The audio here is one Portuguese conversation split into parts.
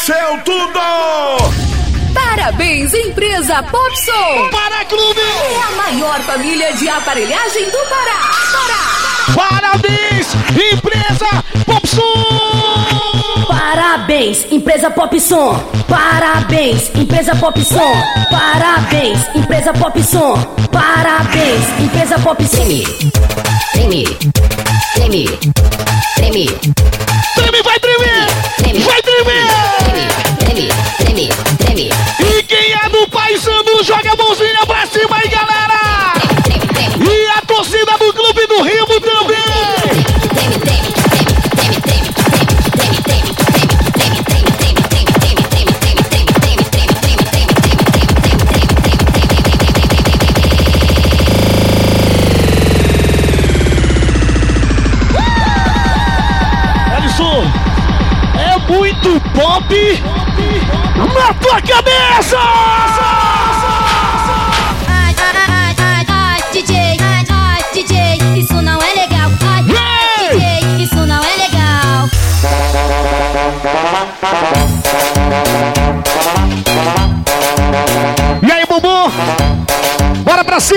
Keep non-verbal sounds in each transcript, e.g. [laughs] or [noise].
seu tudo! Parabéns, empresa Popson! Para Clube! É a maior família de aparelhagem do Pará! Pará! Parabéns, empresa Popson! Parabéns, empresa Popson! Parabéns, empresa Popson! Parabéns, empresa Popson! Parabéns, empresa Popson! Treme, treme, treme, Treme, vai tremer! Vai, Zambu, joga a!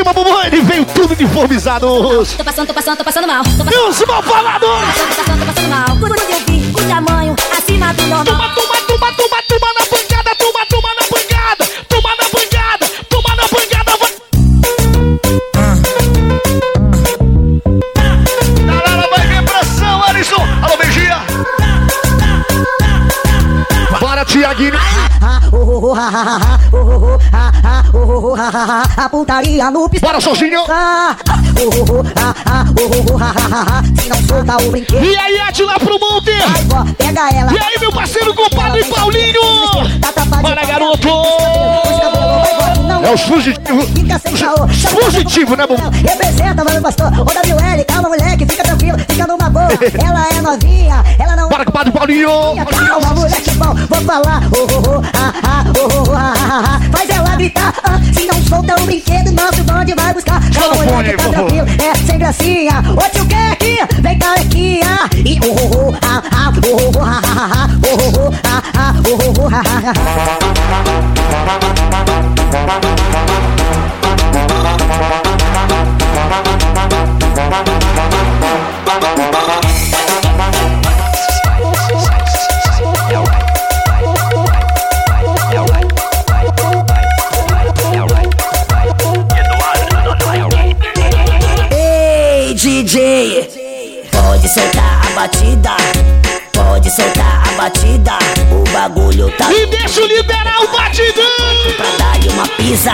Cima! Ele veio tudo uniformizado hoje! Tô passando, tô passando, tô passando mal. Tô E os mal passando, tô passando, tô passando mal. Quando eu vi o tamanho acima do normal. Toma, toma, toma, toma, toma na pancada, toma, toma na pancada, toma na pancada, toma na pancada, vai. Galera, vai vir pressão, Alisson. Alô, Beijinha. Bora, Tiaguinho. A putaria no piso. Bora, Jorginho. Se não solta o brinquedo, E aí, Atila pro monte. ó, pega ela. E aí, meu parceiro, compadre Paulinho. Bora, garoto. É os fugitivos. Fica sem caô. Fugitivo, né, Bumbum? Representa, mano, pastor. Ô, WL, calma, moleque, fica tranquilo, fica numa boa. [laughs] Ela é novinha, ela não Bora, compadre Paulinho. Calma, moleque bom, vou falar. Oh, oh, oh, ah, ah, oh, oh, gritar. ah. Se não solta o brinquedo, nosso bonde vai buscar. Calma, moleque, tá tranquilo, é sem gracinha. Ô, tio, quer aqui? Vem carequinha. E oh, oh, oh, ah, ah, oh, oh, oh, ah, ah, ah, oh, oh, ah, ah, oh, oh, ah, ah, a batida, pode soltar a batida. O bagulho tá E deixa eu liberar o batidão. pra dar-lhe uma pisa.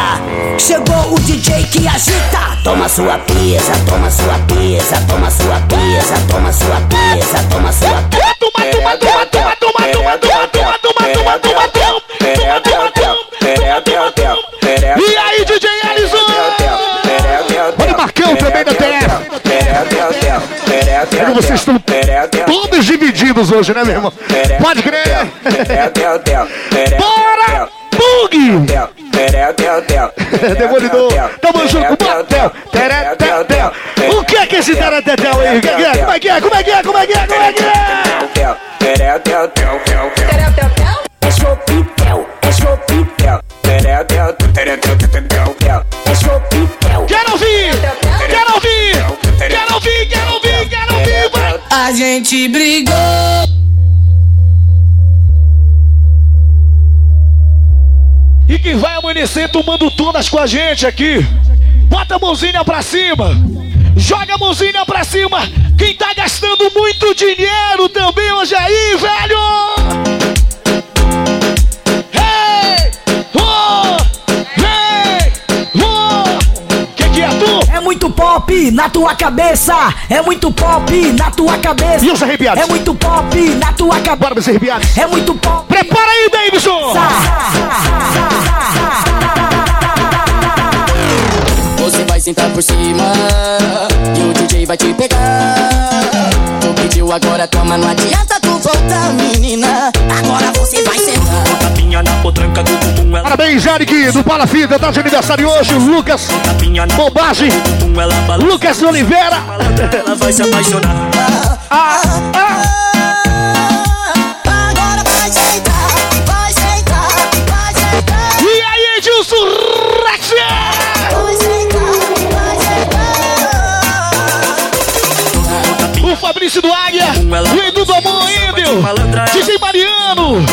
Chegou o DJ que agita. Toma sua pisa, toma sua pisa, toma sua pisa, toma sua pisa, toma sua pisa. Toma, toma, toma, toma, toma, toma, toma, toma, toma, toma, toma, toma. E aí, DJ? Olha o Marcão também da TF. Como vocês estão todos divididos hoje, né, meu irmão? Pode crer. Bora! Bug! [laughs] Demolidor, tamo junto, batel, teretetel. O que é que esse teretetel aí? Como é que é? Como é que é? Como é que é? Como é que? É tomando todas com a gente aqui? Bota a mãozinha pra cima! Joga a mãozinha pra cima! Quem tá gastando muito dinheiro também hoje aí, velho! Hey! Oh! Hey! Oh! Que que é tu? É muito pop na tua cabeça, é muito pop na tua cabeça. E os arrepiados? É muito pop na tua cabeça. Bora, meus arrepiados! É muito pop. Prepara aí, Davidson! Você vai sentar por cima. E o DJ vai te pegar. Tu pediu agora, toma, não adianta tu voltar, menina. Agora você vai sentar. Com tapinha na potranca do bumbum ela... Parabéns, Eric, do Palafita, tá de aniversário hoje Lucas. Bobagem. Lucas Oliveira. Ela vai se apaixonar. Ah, ah. Agora vai sentar, vai sentar, vai sentar. E aí, Edilson Rex! MC do Águia, o Edu do Amor Índio, DJ Mariano,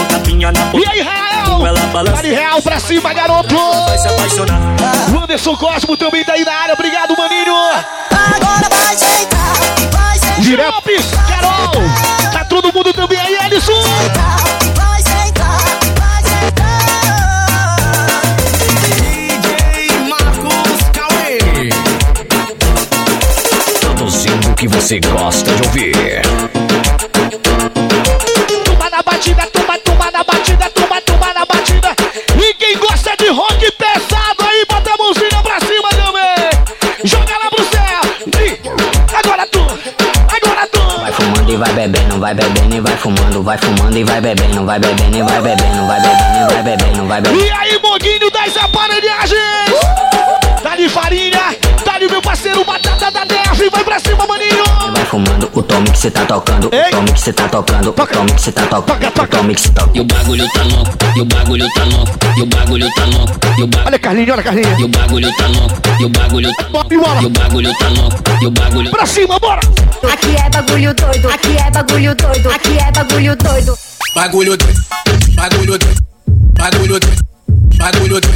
e aí, Rael, Vale Real pra cima, garoto. O Anderson Cosmo também tá aí na área, obrigado, maninho. Agora vai sentar, vai sentar, Direto, Carol, tá todo mundo também aí, Alisson. Você gosta de ouvir. Tumba na batida, tumba, tumba na batida, tumba, tumba na batida. E quem gosta de rock pesado aí, bota a mãozinha pra cima também. Joga lá pro céu. E agora tu, agora tu. Vai fumando e vai bebendo, vai bebendo e vai fumando, vai fumando e vai bebendo, vai bebendo e vai bebendo, vai bebendo e vai bebendo, vai bebendo. E aí, Moguinho das aparelhagens. Tá de farinha, Vai pra cima, maninho. Vai fumando o tome que cê tá tocando, Ei. o tome que cê tá tocando, o tome que cê tá tocando, o tome que cê tá E o bagulho tá louco, e o bagulho tá louco, e o bagulho tá louco, e o bagulho Olha, Carlinhos, olha, Carlinhos. E o bagulho tá louco, e o bagulho tá louco, E bola. e o bagulho tá louco, e o bagulho Pra cima, bora. Aqui é bagulho doido, aqui é bagulho doido, aqui é bagulho doido. Bagulho doido, bagulho doido, bagulho doido, bagulho doido,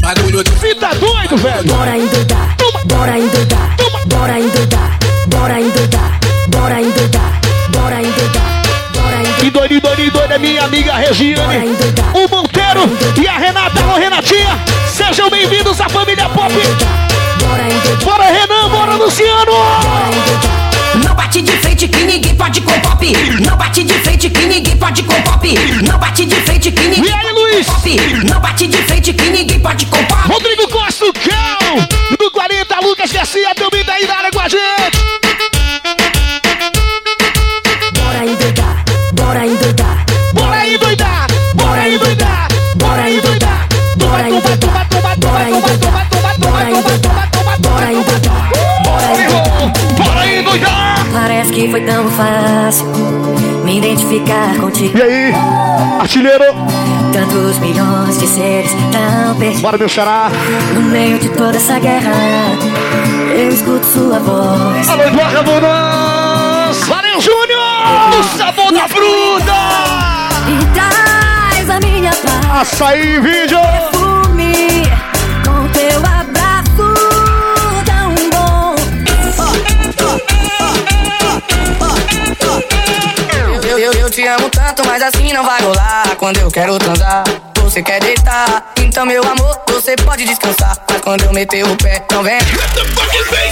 bagulho doido. Fita doido, velho. Bora endoidar, bora endoidar, bora endoidar, bora endoidar, bora endoidar, bora endoidar, bora endoidar. E doido, doido, doido é minha amiga Regiane. O Monteiro e a Renata. Alô, Renatinha. Sejam bem-vindos à família Pop. Bora Renan. Bora, Luciano. Não bate de frente que ninguém pode com pop. Não bate de frente que ninguém pode com pop. Não bate de frente que ninguém E aí, pode Luiz? Não bate de frente que ninguém pode com pop. Rodrigo Costa, Cão. Do 40, Lucas Garcia também gente! Bora endoidar, bora endoidar. Bora endoidar, bora endoidar. Bora endoidar, bora endoidar. Bora endoidar, bora endoidar. Bora endoidar, bora endoidar. Parece que foi tão fácil me identificar contigo. E aí, artilheiro. Tantos milhões de seres tão perdidos. Bora, meu xará. No meio de toda essa guerra, eu escuto sua voz. Alô, Eduardo Abundância. Valeu, Júnior. O sabor da fruta. E traz a minha paz. Açaí, vídeo. Eu, eu, eu te amo tanto, mas assim não vai rolar. Quando eu quero transar, você quer deitar. Então, meu amor, você pode descansar. Mas quando eu meter o pé, então vem.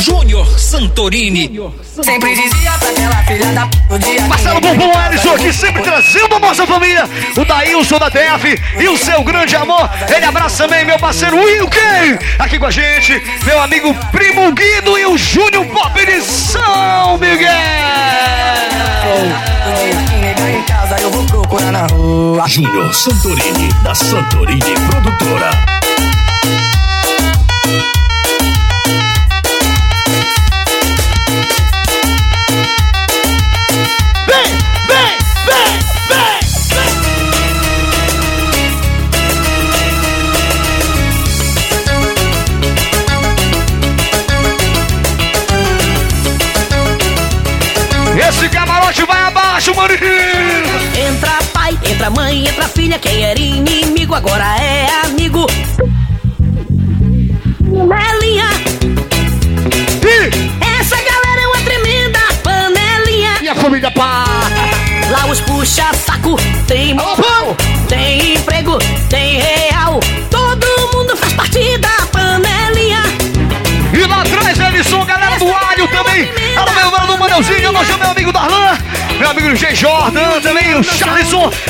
Júnior Santorini. Sempre dizia pra aquela filha da p dia. que Marcelo Bumbum Ellison aqui sempre trazendo a nossa família. O Daílson da DF e o seu grande amor. Ele abraça também meu parceiro Wilken aqui com a gente. Meu amigo Primo Guido e o Júnior Pop de São Miguel. Na rua. Júnior Santorini, da Santorini Produtora.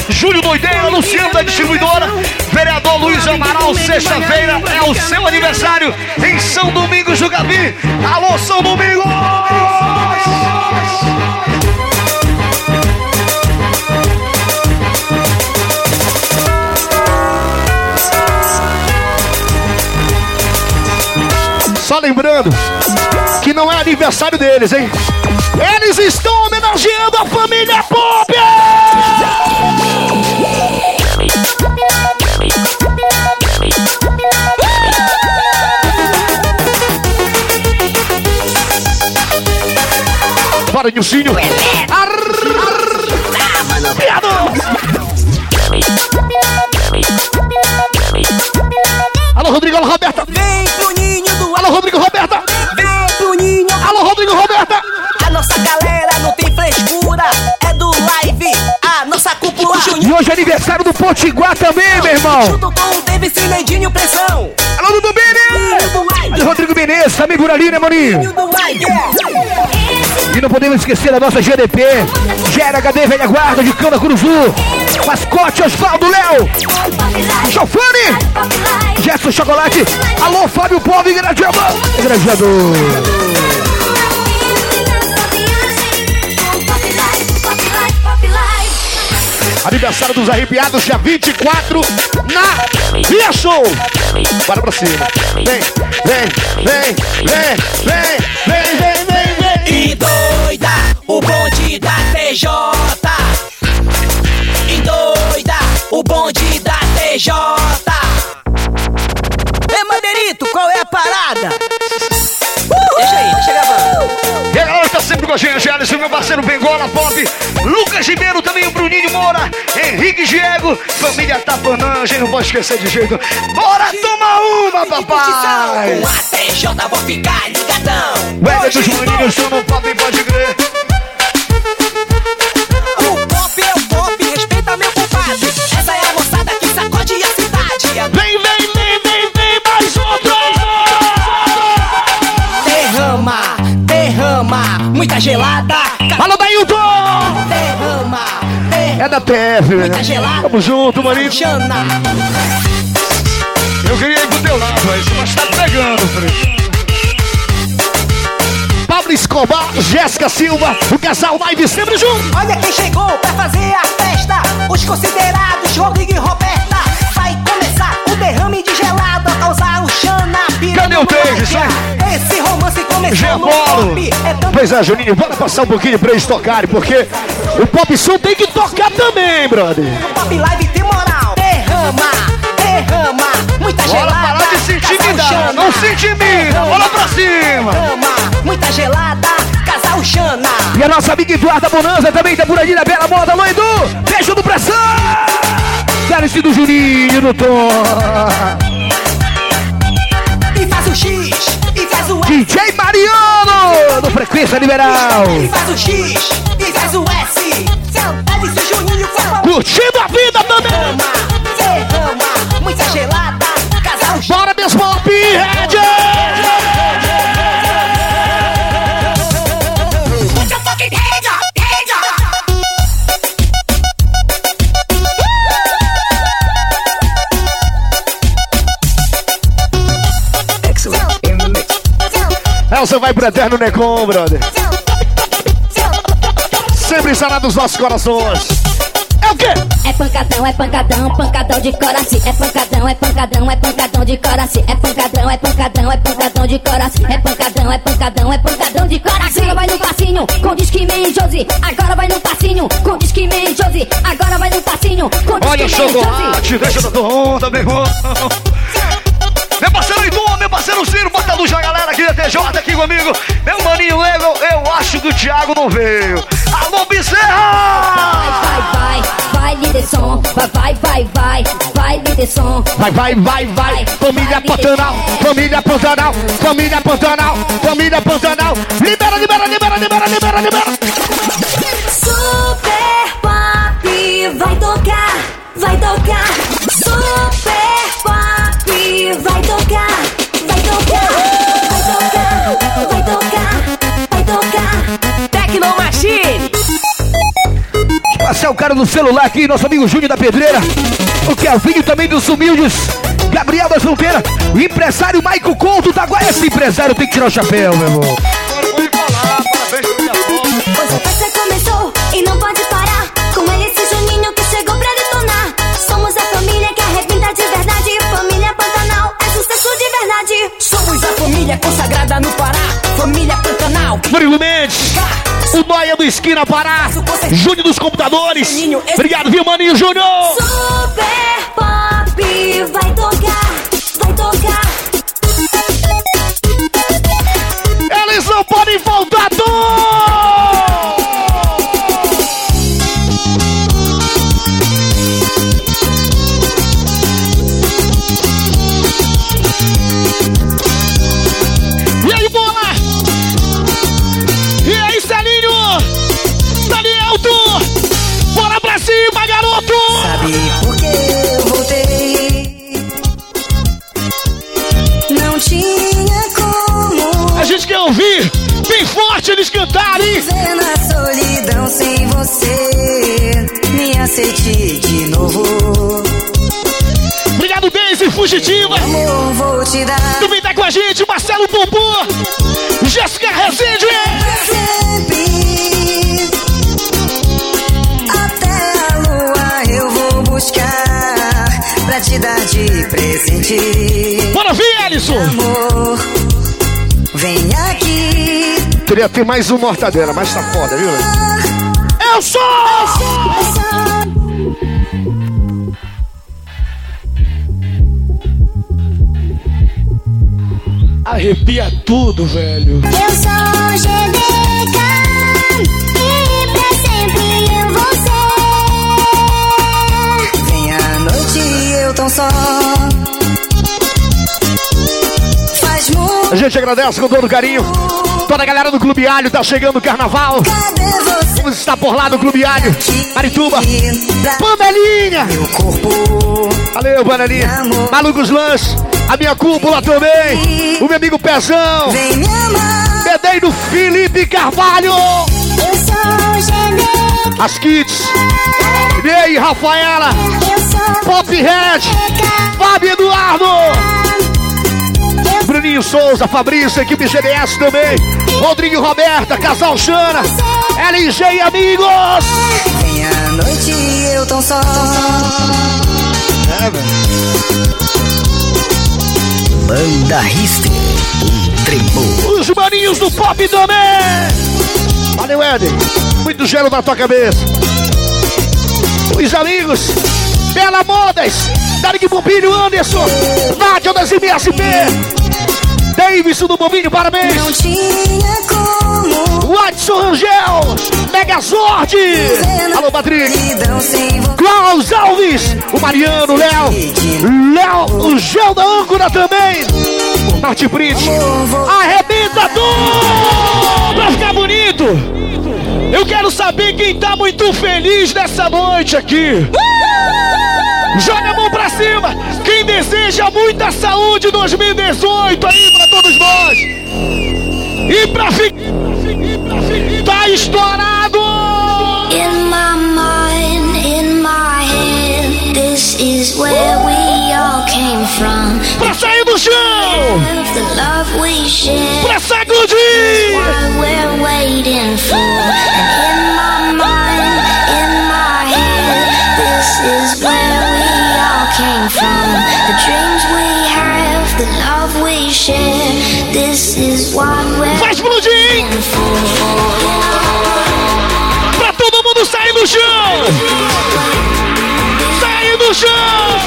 Júlio Doideira, Luciano da distribuidora, vereador Luiz Amaral, sexta-feira é o seu aniversário em São Domingos do Gabi. Alô, São Domingos! Só lembrando que não é aniversário deles, hein? Eles estão homenageando a família Pop! Bora, Nilcinho. Arrepiado. Alô, Rodrigo, alô, Roberta. Vem pro ninho do Alô, Rodrigo, Roberta. Vem pro ninho. Alô, Rodrigo, Roberta. A nossa galera não tem frescura. É do live. A nossa cúpula. E hoje é aniversário do Potiguar também, meu irmão. Junto com o David Sinedinho Pressão. Alô, Dudu Bini. E Rodrigo Menezes, também por ali, né, maninho? Ninho do live. E não podemos esquecer da nossa GDP, GHD Velha Guarda de Cana Curuzu, Mascote Osvaldo Léo, Chofane, Gerson Chocolate, alô Fábio Povo e Gradeador. Gradeador. Aniversário dos arrepiados, dia 24, na Via Show. Bora pra cima. Vem, vem, vem, vem, vem, vem, bonde da TJ. E doida, o bonde da TJ. Ei, Maneirito, qual é a parada? Deixa aí, deixa gravando. E a galera tá sempre com a gente, Alisson, meu parceiro Bengola Pop, Lucas Ribeiro, também o Bruninho Moura, Henrique Diego, família Tapanã, a gente não pode esquecer de jeito. Bora tomar uma, papai! Com a TJ vou ficar ligadão. Ué, dos maninhos, tu não pode, pode crer. Muita gelada. Alô, Dailton! Derrama, derrama. É da Muita né? gelada. Tamo junto, maninho. Eu queria ir pro teu lado, mas tá pegando, Fred. Pablo Escobar, Jéssica Silva, o casal live sempre junto. Olha quem chegou pra fazer a festa. Os considerados Rodrigo e Roberta. Derrame de gelado a causar o Xana. Cadê o Tejo, isso aí? Esse romance começou no pop. É Pois é, Juninho, bora passar um pouquinho pra eles tocarem, porque o pop som tem que tocar também, brother. pop live tem moral. Derrama, derrama, muita Bora gelada. parar de se casal intimidar, não se intimida, bola pra cima. Derrama, muita gelada, casal Xana. E a nossa amiga Eduarda Bonanza também tá por ali na Bela Moda. Alô, Edu, beijo do pressão. Dá-lhe do Juninho, no tom. E faz o X, e faz o S. DJ Mariano, do Frequência Liberal. E faz o X, e faz o S. Saudades do Juninho Curtindo a vida também. Vai pro eterno Necom, brother. Sempre estará nos nossos corações. É o quê? É pancadão, é pancadão, pancadão de coração. É pancadão, é pancadão, é pancadão de coração. É pancadão, é pancadão, é pancadão de coração. É pancadão, é pancadão, é pancadão de coração. Agora vai no passinho com disque Man Josie. Agora vai no passinho com disque Man Josie. Agora vai no passinho com disque Olha o Man Josie. chocolate, deixa dar onda, meu irmão. Galera aqui comigo. Meu maninho Lego, eu acho que o Thiago não veio. Alô, Bezerra! Vai, vai, vai, líder som. Vai, vai, vai, vai, vai, líder som. Vai, vai, vai, vai, família Pantanal, família Pantanal, família Pantanal, família Pantanal. Libera, libera, libera, libera, libera, libera. Passar o cara no celular aqui, nosso amigo Júnior da Pedreira. O Kelvinho também dos Humildes. Gabriel da Fronteira. O empresário Maico Couto da Guaia. Esse empresário tem que tirar o chapéu, meu irmão. Hoje a festa começou e não pode parar. Com ele esse Juninho que chegou pra detonar. Somos a família que arrebenta de verdade. Família Pantanal é sucesso de verdade. Somos a família consagrada no Pará. Família Pantanal. Murilo Mendes. O Noia do Esquina Pará. Júnior dos Computadores. Obrigado, viu, Maninho Júnior? Super Dar Também tá com a gente, Marcelo Pompô, Jéssica Rezende. sempre. Até a lua eu vou buscar pra te dar de presente. Bora vir, Alisson. Amor, vem aqui. Queria ter mais um mortadela, mas tá foda, viu? Eu sou! Arrepia tudo, velho. Eu sou GDK e pra sempre eu vou ser. Vem à noite eu tão só. Faz muito. A gente agradece com todo carinho. Toda a galera do Clube Alho tá chegando o carnaval. Cadê você? Vamos estar por lá no Clube Alho. Marituba. Panelinha. meu corpo. Valeu, Panelinha. Malucos Lanches. A minha cúpula também. O meu amigo Pezão. Bedei do Felipe Carvalho. Eu sou GDK, As Kids. E aí, Rafaela. Pop Red. Fábio Eduardo. Bruninho Souza, Fabrício, equipe GDS também. Rodrigo Roberta, Casal Xana. LG e amigos. Vem à noite eu tão só. Banda Rister, um tremor. Os maninhos do pop também. Valeu, Éder. Muito gelo na tua cabeça. Os amigos. Bela Modas. Darig Bombinho Anderson. Nádia das MSP. Davidson do Bombinho, parabéns. Não tinha como. Watson Rangel. Megazord. Alô, Patrick. Klaus Alves, o Mariano, o Léo, Léo, o Gel da âncora também, Norte Print, arrebenta tudo pra ficar bonito. Eu quero saber quem tá muito feliz nessa noite aqui. Joga a mão pra cima. Quem deseja muita saúde 2018 aí pra todos nós. E pra ficar. Tá estourado! In my mind, in my head, this is where we all came from. Pra sair do chão! The love we share, Pra sacudir! what we're waiting for. And in my mind, in my head, this is where we all came from. The dreams we have, the love we share, this is what we're For. Pra todo mundo sair do chão! Sair do chão!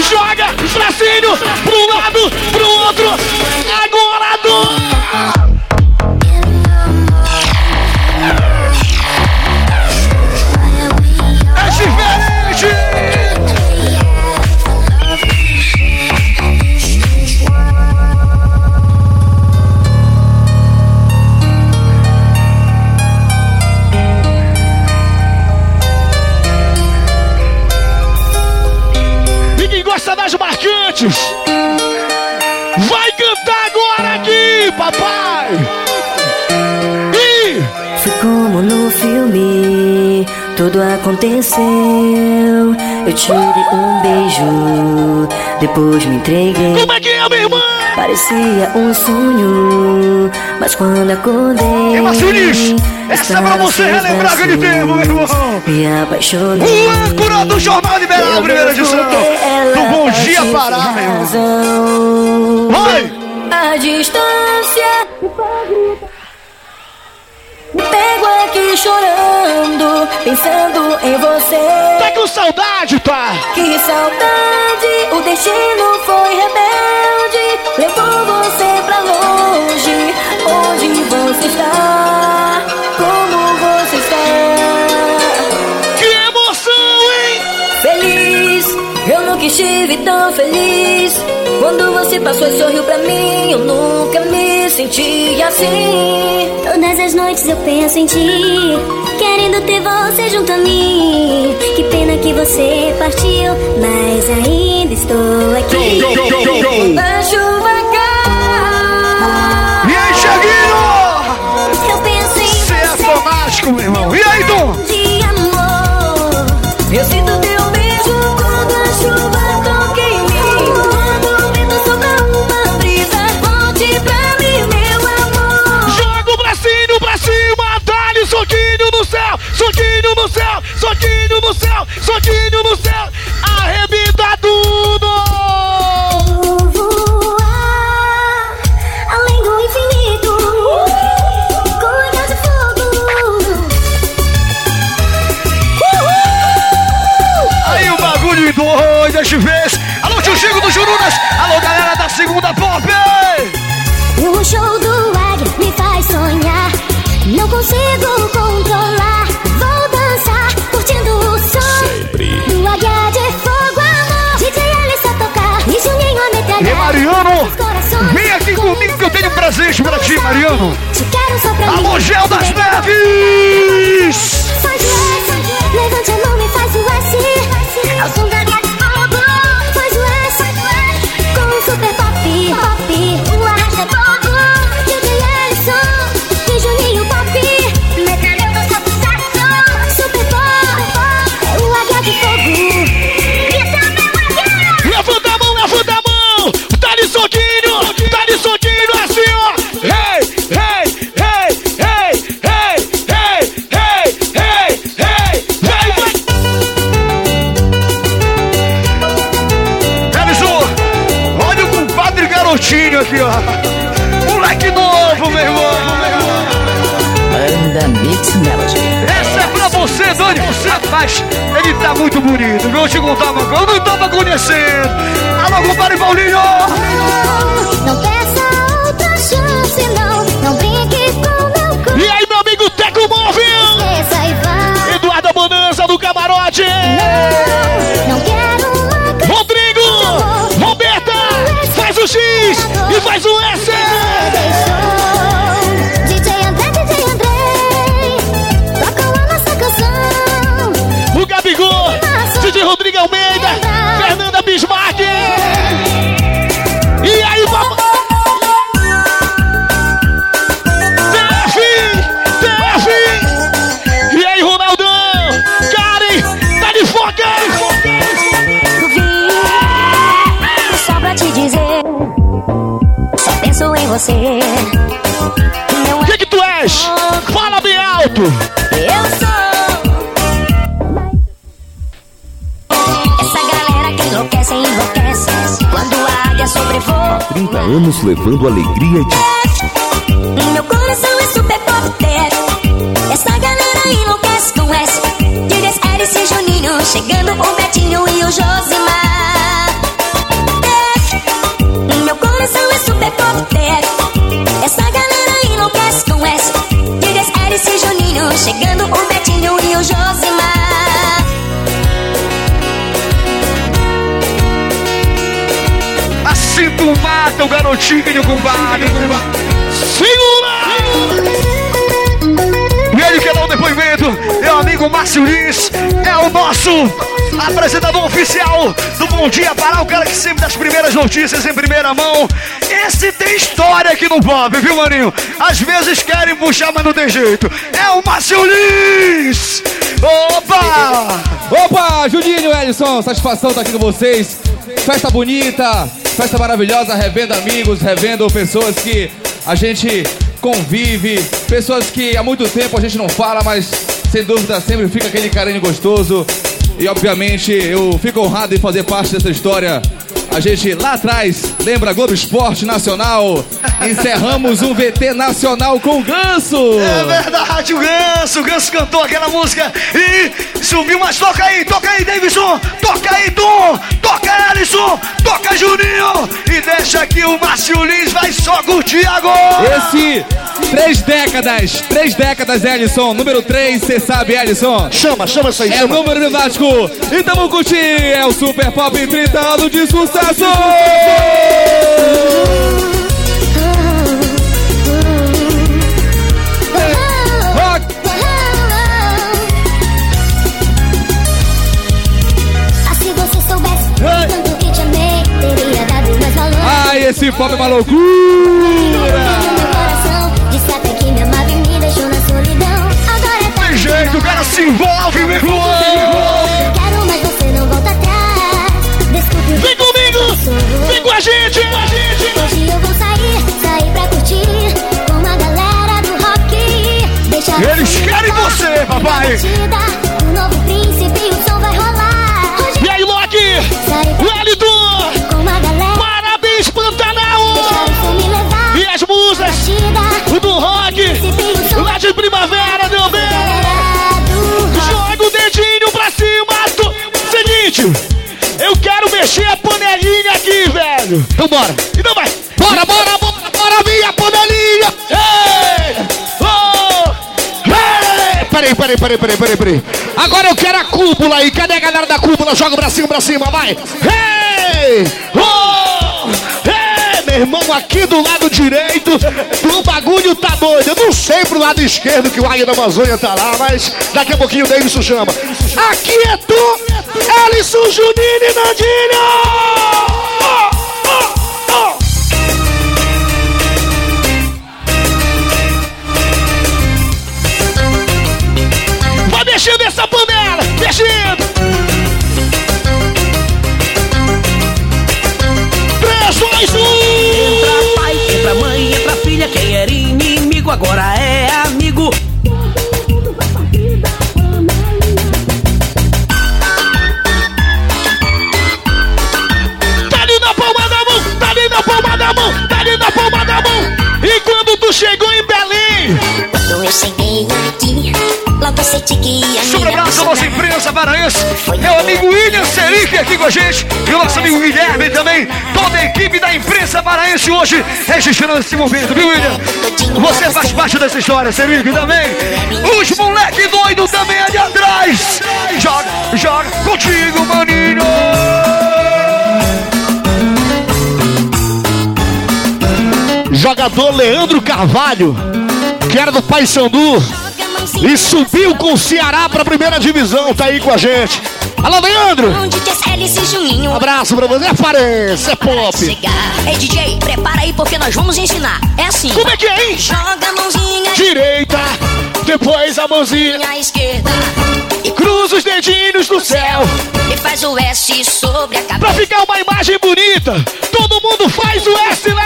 Joga bracinho pro lado, pro outro! Das marcantes, vai cantar agora aqui, papai! E Foi como no filme, tudo aconteceu. Eu te dei um beijo, depois me entreguei. como é que é, minha irmã? Parecia um sonho, mas quando acordei. Ema Sinis, essa é pra você relembrar aquele tempo, meu irmão. Me apaixonei. O âncora do Jornal Liberal, primeira edição. que ela Do Bom Dia Pará, meu irmão. Vai! A distância pego aqui chorando, pensando em você. Tá com saudade, tá? Que saudade, o destino foi rebelde, levou você pra longe. Onde você está? Nunca estive tão feliz. Quando você passou e sorriu pra mim, eu nunca me senti assim. Todas as noites eu penso em ti, querendo ter você junto a mim. Que pena que você partiu, mas ainda estou aqui. Go, go, go, go, go. Quando a chuva cai, E aí, Cheguinho? Eu penso em Você é você. fanático, meu irmão. E aí, Dom? Tenho um presente pra ti, Mariano. Alô, Gel das Neves! Levando alegria de mata o garotinho, compadre! Segura! E ele quer dar o depoimento, meu amigo Márcio Lins, é o nosso apresentador oficial do Bom Dia Pará, o cara que sempre dá as primeiras notícias em primeira mão. Esse tem história aqui no Pop, viu, maninho? Às vezes querem puxar, mas não tem jeito. É o Márcio Lins! Opa! Opa, Juninho, Ellison, satisfação estar aqui com vocês. Festa bonita, festa maravilhosa, revendo amigos, revendo pessoas que a gente convive, pessoas que há muito tempo a gente não fala, mas sem dúvida sempre fica aquele carinho gostoso. E obviamente eu fico honrado em fazer parte dessa história. A gente lá atrás lembra Globo Esporte Nacional. [laughs] Encerramos um VT nacional com o Ganso. É verdade, o Ganso, o Ganso cantou aquela música e subiu, mas toca aí, toca aí, Davidson, toca aí, Tom, toca Alisson, toca Juninho e deixa que o Márcio Lins vai só curtir agora. Esse, três décadas, três décadas, Ellison. Número 3, você sabe, Ellison. Chama, chama isso aí, É chama. número do Vasco. Então vamos curtir. É o Super Pop 30 anos de sucesso. O. Ai, esse pop é uma loucura! Jeito, o cara se envolve, meu irmão! Quero, mas você não volta atrás. Desculpe o Vem comigo! Vem com a gente! Hoje eu vou sair, sair pra curtir com a galera do rock. Deixa Eles querem você, papai! O novo príncipe, o som vai rolar. E aí, Loki? Wellington! Velho! Então bora! Então vai! Bora, bora, bora, bora, minha panelinha! Ei! Oh! Ei! Peraí, peraí, peraí, peraí, peraí, peraí. Agora eu quero a cúpula aí. Cadê a galera da cúpula? Joga pra cima, pra cima, vai! Ei! Oh! Ei, meu irmão, aqui do lado direito, o bagulho tá doido. Eu não sei pro lado esquerdo que o Águia da Amazônia tá lá, mas daqui a pouquinho o Davidson chama. Aqui é tu, Alisson Juninho e Nandinho! Oh, agora é amigo. Tá ali na palma da mão, tá ali na palma da mão, tá ali na palma da mão. E quando tu chegou em Belém, Quando eu cheguei aqui, logo senti que ia sobre o abraço à nossa imprensa paraense, meu amigo William Seric aqui com a gente, e o nosso amigo Guilherme também, toda a equipe da imprensa paraense hoje registrando esse momento, viu William? Você faz parte dessa história, Seric também. Os moleque doido também ali atrás. Joga, joga contigo, maninho. Jogador Leandro Carvalho, que era do Paysandu e subiu com o Ceará pra primeira divisão, tá aí com a gente. Alô, Leandro! É? Um abraço pra você, é aparência, é pop. Ei, DJ, prepara aí porque nós vamos ensinar. É assim. Como é que é, hein? Joga a mãozinha Direita, depois a mãozinha, à esquerda cruza os dedinhos no céu. e faz o S sobre a Pra cabeça. ficar uma imagem bonita, todo mundo faz o S lá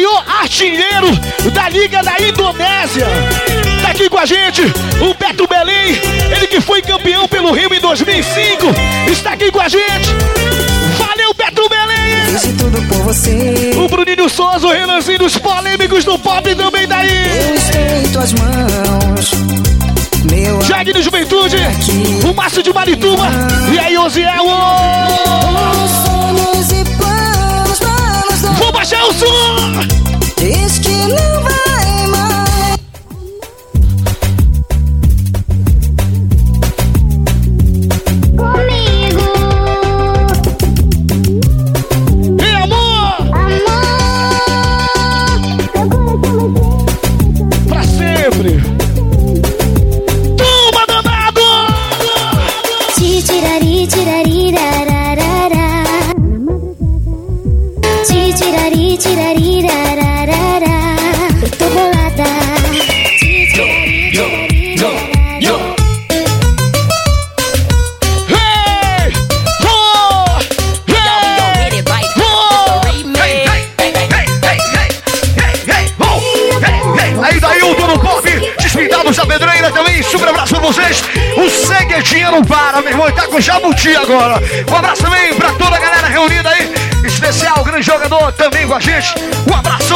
maior artilheiro da Liga da Indonésia. Tá aqui com a gente, o Beto Belém, ele que foi campeão pelo Rio em 2005. Está aqui com a gente. Valeu, Beto Belém! Fiz tudo por você. O Bruninho Souza, o Renanzinho dos polêmicos do pop também daí. Eu estreito as mãos. Meu Jag de Juventude, o Márcio de Marituba e aí, e não. Vou baixar o som! Jabuti agora. Um abraço também pra toda a galera reunida aí. Especial, grande jogador também com a gente. Um abraço!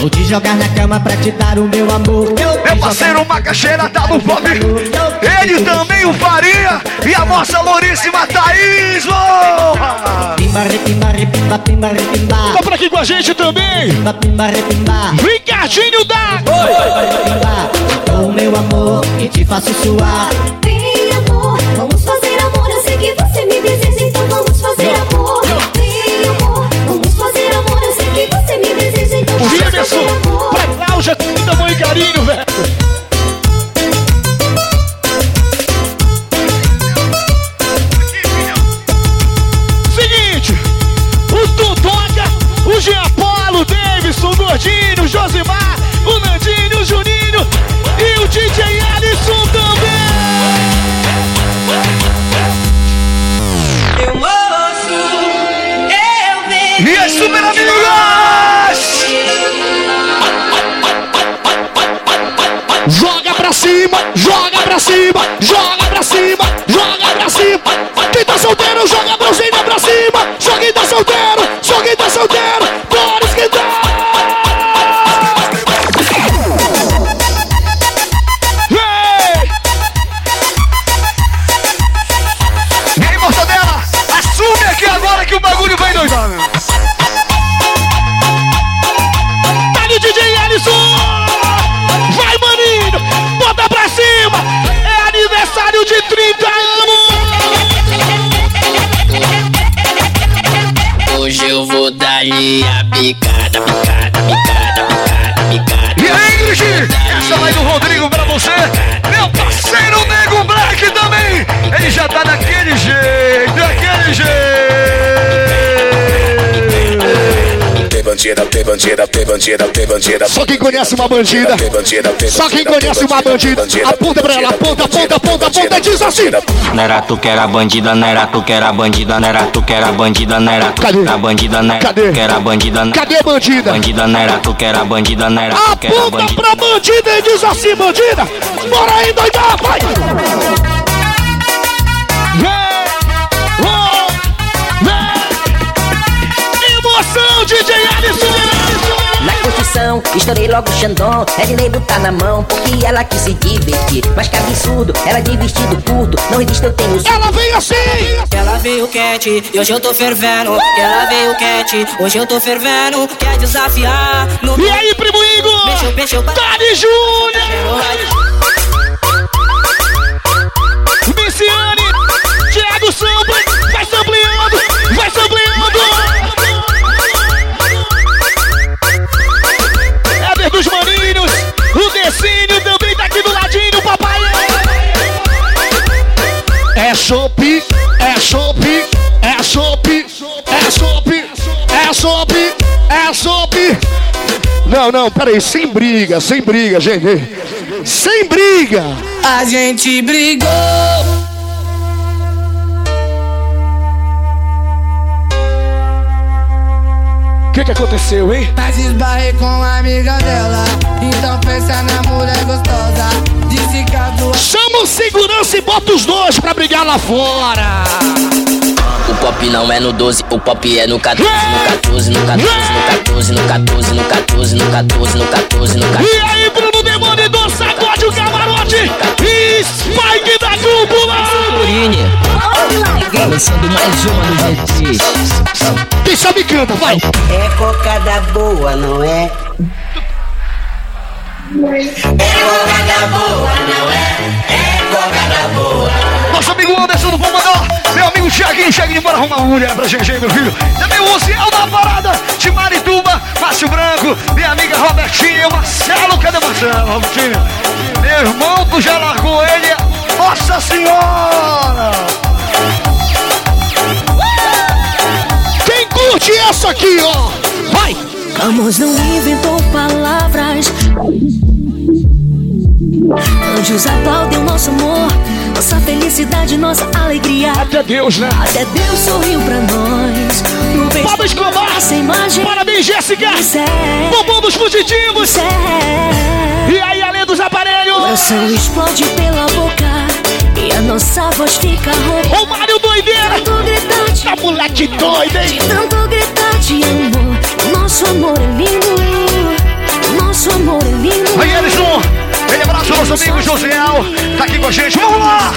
Vou te jogar na cama pra te dar o meu amor. Meu parceiro Macaxeira tá no pop. Ele também, o Faria. E a moça louríssima Thaís. repimba. Tá por aqui com a gente também. Pimba, pimba, repimba. Ricardinho da. Pimba, o meu amor e te faço suar. Vem amor, vamos fazer amor. Eu sei que você me deseja, então vamos fazer amor. Vem amor, vamos fazer amor. Eu sei que você me deseja, então vamos fazer amor. Cláudia, com muito amor e carinho, velho. Seguinte, o Tutoca, o Paulo, o Davidson, o Gordinho, o Josimar, cima, joga pra cima, joga pra cima. Quem tá solteiro, joga a mãozinha pra cima. Só quem tá solteiro, bandida, tem bandida, tem bandida. Só quem conhece uma bandida. Tem bandida, tem Só quem conhece uma bandida. Aponta pra ela, aponta, aponta, aponta, aponta e diz assim. Não era tu que era bandida, não era tu que era bandida, não era tu que era bandida, não era tu que era bandida, não era tu que era bandida. Cadê a bandida? Bandida não era tu que era bandida, não era tu que era Aponta bandida. pra bandida e diz assim, bandida! Bora aí, doidão, vai! Estourei logo o Xandão. Ednei botar na mão, porque ela quis se divertir. Mas que absurdo, ela de vestido curto. Não resiste, eu tenho. Ela veio assim! Ela veio quente e hoje eu tô fervendo. Ela veio quente, hoje eu tô fervendo. Quer desafiar? No E aí, primo Igor? Mexeu, mexeu, Dani Júnior! Chope, é chope, é chope, é chope, é chope, é chope. Não, não, peraí, sem briga, sem briga, gente. Sem briga! A gente brigou. Que que aconteceu, hein? Mas esbarrei com a amiga dela. Então pensa na mulher gostosa. Disse que a tua. Chama o segurança e bota os dois pra brigar lá fora! O pop não é no 12, o pop é no 14, no 14, no 14, no 14, no 14, no 14, no 14, no 14. E aí, Bruno Demolidor, sacode o camarote! E Spike da cúpula! Lançando mais uma no G3. Deixa me canta, vai! É cocada boa, não é? É cocada boa, não é? É cocada boa. Nosso amigo Anderson do Pomador, meu amigo Thiaguinho, Thiaguinho, bora arrumar uma mulher pra gente aí, meu filho. Também o Ociel da Parada, de Marituba, Márcio Branco, minha amiga Robertinha, Marcelo, cadê o Marcelo, Robertinho? Meu irmão, tu já largou ele, Nossa Senhora! Quem curte essa aqui, ó? Vai! Amor não inventou palavras. Anjos aplaudem o nosso amor, nossa felicidade, nossa alegria. Até Deus, né? Até Deus sorriu pra nós. No beijo Pablo Escobar! essa imagem. Parabéns, Jéssica! é. Bombom dos fugitivos! E aí, além dos aparelhos? Coração explode pela boca e a nossa voz fica rouca. Ô, Mário Doideira! Tanto gritar de Tá moleque doido, hein? de tanto gritar de amor, nosso amor é lindo. Ele abraço o nosso amigo Josiel, tá aqui com a gente. Vamos lá!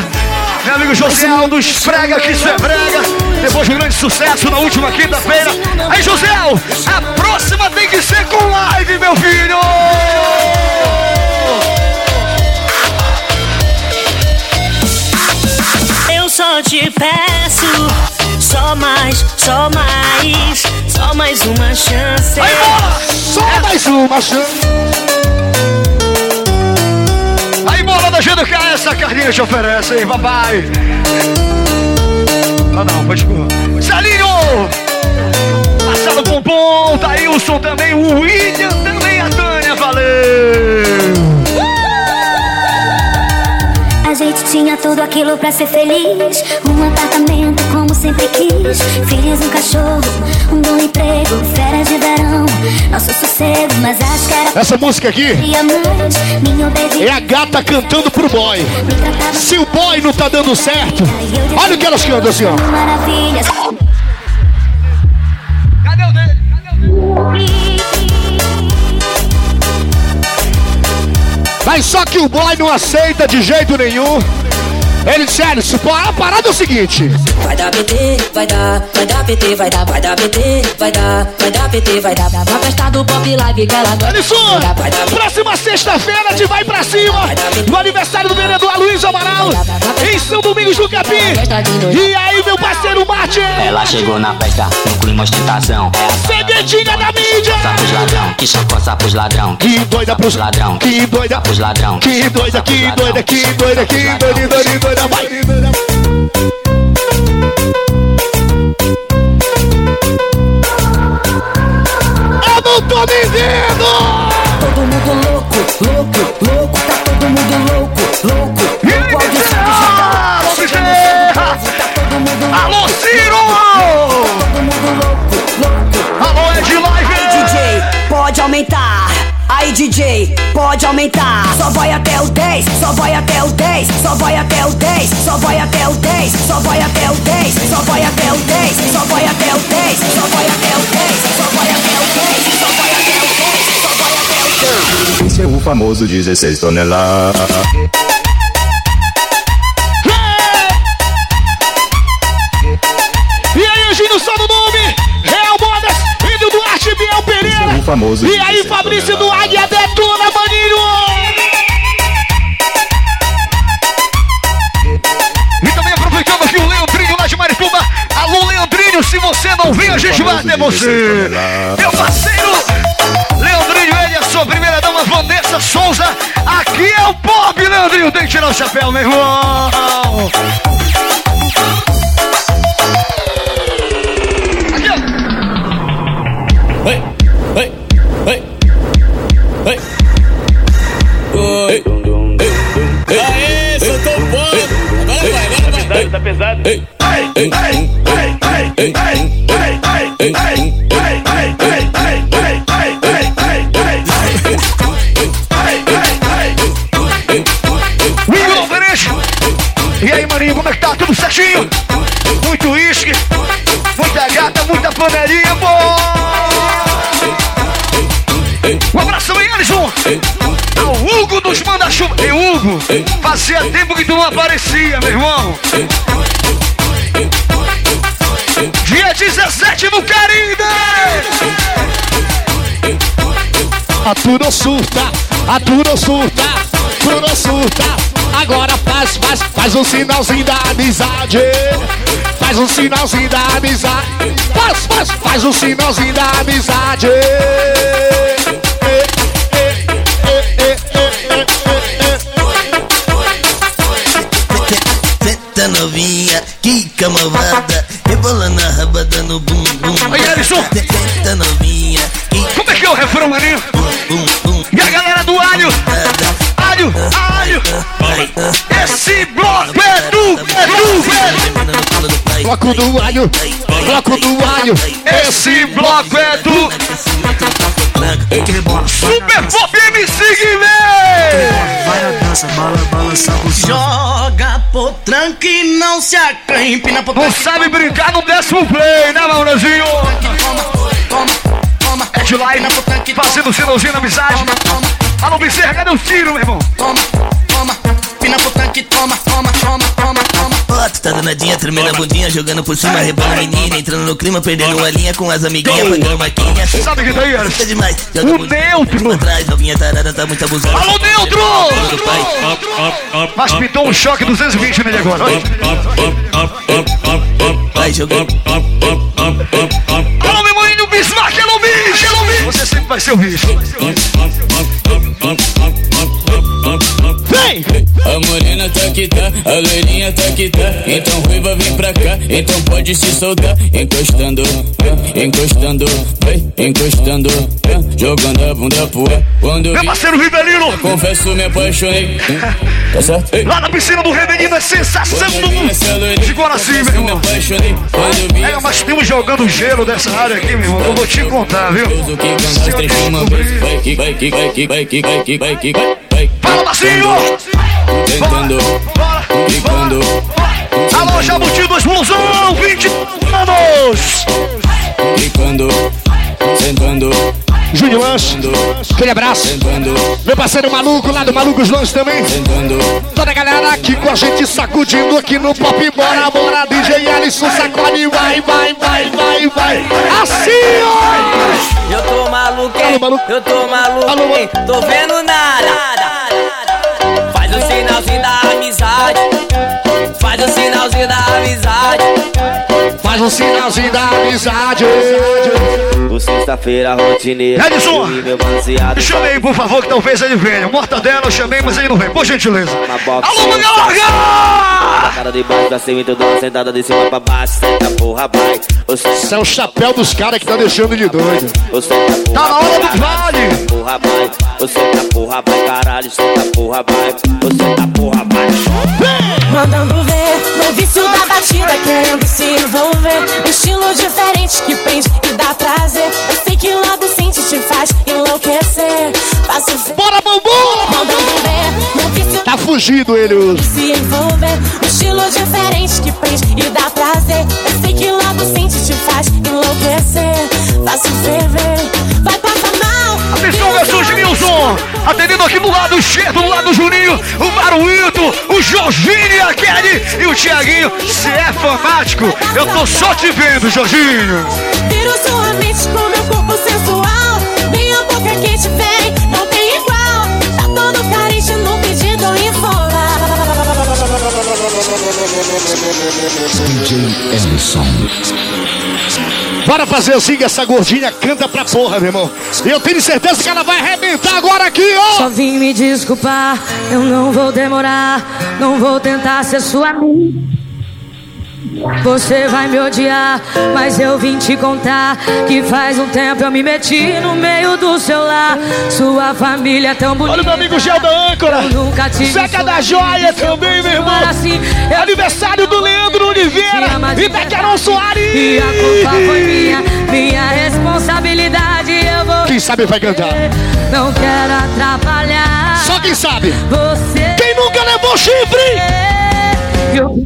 Meu amigo Josiel dos Prega que se é prega. Depois de um grande sucesso na última quinta-feira. Aí, Josiel, a próxima tem que ser com live, meu filho! Eu só te peço, só mais, só mais, só mais uma chance. Aí embora! Só mais uma chance. Aí, bola da GDK, essa carninha te oferece, hein, papai? Ah, não, pode correr. Salinho! Marcelo Pompom, Thailson também, o William também, a Tânia, valeu! A gente tinha tudo aquilo pra ser feliz. Um apartamento como sempre quis. Filhos, um cachorro, um bom emprego. Férias de verão, nosso sossego. Mas acho que era. Essa música aqui é a gata cantando pro boy. Se o boy não tá dando certo, olha o que elas cantam assim, ó. Maravilhas. Cadê o dele? Mas só que o boy não aceita de jeito nenhum. Ele disse, Alisson, a parada é o seguinte. Vai dar PT, vai dar, vai dar PT, vai dar, vai dar PT, vai dar, vai dar PT, vai dar. Na festa do Pop Live que ela gosta. Alisson, próxima sexta-feira a gente vai pra cima. No aniversário do vereador Luiz Amaral. Em São Domingos do Capim. E aí, meu parceiro Marte? Ela chegou na festa, no clima ostentação. É a Ceguetinha da mídia. Coça pros ladrão, que chacoça pros ladrão. Que doida pros ladrão, que doida pros ladrão. Que doida, que doida, que doida, que doida, doida, doida, vai. Eu não tô me vendo! Todo mundo louco, louco, louco, tá todo mundo louco, louco. Louco de sangue já tá. Bezerra! Alô, Ciro! Todo mundo louco, louco. Pode aumentar. Aí, DJ, pode aumentar. Só vai até o 10, só vai até o 10, só vai até o 10, só vai até o 10, só vai até o 10, só vai até o 10, só vai até o 10, só vai até o 10, só vai até o 10, só vai até o 10, só vai até o 10. Esse é o famoso 16 toneladas. Famoso E aí, Fabrício do Águia Detona, maninho! E também aproveitando aqui o Leandrinho lá de Marituba. Alô, Leandrinho, se você não vem, a gente vai até você! Meu parceiro! Leandrinho, ele é a sua primeira dama, Vanessa Souza. Aqui é o pop, Leandrinho. Tem que tirar o chapéu, meu irmão. E aí, maninho, como é que tá? Tudo certinho? Muito uísque, muita gata, muita panelinha, pô! Um abraço aí, Alisson! Ao Hugo dos Manda-Chuva. Ei, Hugo, fazia tempo que tu não aparecia, meu irmão. 17 no Carinda! A tudo surta, a tudo surta, tudo surta. Agora faz, faz, faz um sinalzinho da amizade. Faz um sinalzinho da amizade. Faz, faz, faz um sinalzinho da amizade. Senta novinha, que camalvada Rebolando a rabada no bum bum Aí, Alisson. Novinha, que Como é que é o refrão, maninho? E a galera do alho? Alho, alho! Esse bloco é do, é do, velho! Bloco do alho, bloco do alho! Esse bloco é do Super Pop MC Guilherme! Vai a dança, bala, Joga potranca e não se. Empina Não sabe brincar no décimo play, né, Mauranzinho? É de live, fazendo sinalzinho na amizade. Alô, Bezerra, cadê o tiro, meu irmão? Empina pro tanque, toma, toma, toma, toma, toma. Tá danadinha, tremendo a bundinha, jogando por cima, rebola menina, entrando no clima, perdendo uma linha com as amiguinhas, pagando maquinha. Sabe o que tá aí? Fica demais, joga O a bundinha pra trás, novinha tarada, tá muito abusada. Alô, Neutro! Do. Mas pintou um choque 220 nele agora. Olha. Vai jogando. Alô, meu maninho Bismarck, alô, bicho, alô, bicho. Você sempre vai ser o bicho. Vem! A morena tá que tá, a loirinha tá que tá. Então ruiva vem pra cá, então pode se soltar. Encostando, encostando, encostando, jogando a bunda pro ar. Quando Meu vi, parceiro Rivelino! confesso me apaixonei. Tá certo? Lá na piscina do Rivelino é sensação do mundo. De Guaraci, meu irmão. É, mas temos jogando gelo dessa área aqui, meu irmão. Eu vou te contar, viu? Fala, Marcinho! Tentando, quicando, Alô, Jabuti do Explosão, 20 anos! quicando, sentando, Júnior Lanche, aquele abraço. Meu parceiro maluco, lá do Malucos Lanche também. Toda a galera aqui com a gente sacudindo aqui no pop. Bora, bora, DJ Alisson sacode, vai, vai, vai, vai, vai. Assim, ó! Eu tô maluco, hein? Alô, maluco. Eu tô maluco, Alô, hein? Tô vendo nada. Faz o sinalzinho da amizade. Faz o sinalzinho da amizade. Faz um sinalzinho da amizade. O sexta-feira rotineira. Edson. Chamei, por favor, que talvez ele venha. Mortadela, eu chamei, mas ele não vem. Por gentileza. Alô, manga larga! Da cara de baixo pra cima e uma sentada de cima pra baixo. Senta porra, vai. Isso é o chapéu dos caras que tá deixando de doido. Tá na hora do vale. Porra, vai. O senta porra, vai. Caralho, senta porra, vai. O senta porra, vai. Mandando ver, no vício da batida, querendo se envolver. Um estilo diferente que prende e dá prazer. Eu sei que logo sente te faz enlouquecer. Faço. Bora, bambu! Tá fugido ele se envolver. Um estilo diferente que prende e dá prazer. Eu sei que logo sente te faz enlouquecer. Faço ferver, Atendendo aqui do lado esquerdo, do lado do Juninho, o Baruíto, o Jorginho, a Kelly e o Tiaguinho. Se é fanático, eu tô só te vendo, Jorginho. Viro sua mente com meu corpo sensual. Minha boca quente vem, não tem igual. Tá todo carente no pedido DJ Ellison. Bora fazer assim que essa gordinha canta pra porra, meu irmão. E eu tenho certeza que ela vai arrebentar agora aqui, ó. Só vim me desculpar, eu não vou demorar, não vou tentar ser sua amiga. Você vai me odiar, mas eu vim te contar que faz um tempo eu me meti no meio do seu lar. Sua família é tão bonita. Olha o meu amigo Gel da Âncora. Nunca Zeca da Joia também, meu irmão. Assim, Aniversário do Leandro Oliveira e da Carol Soares. E a culpa foi minha, minha responsabilidade. Eu vou. Quem sabe vai cantar. Não quero atrapalhar. Só quem sabe. Você. Quem nunca levou chifre? Eu...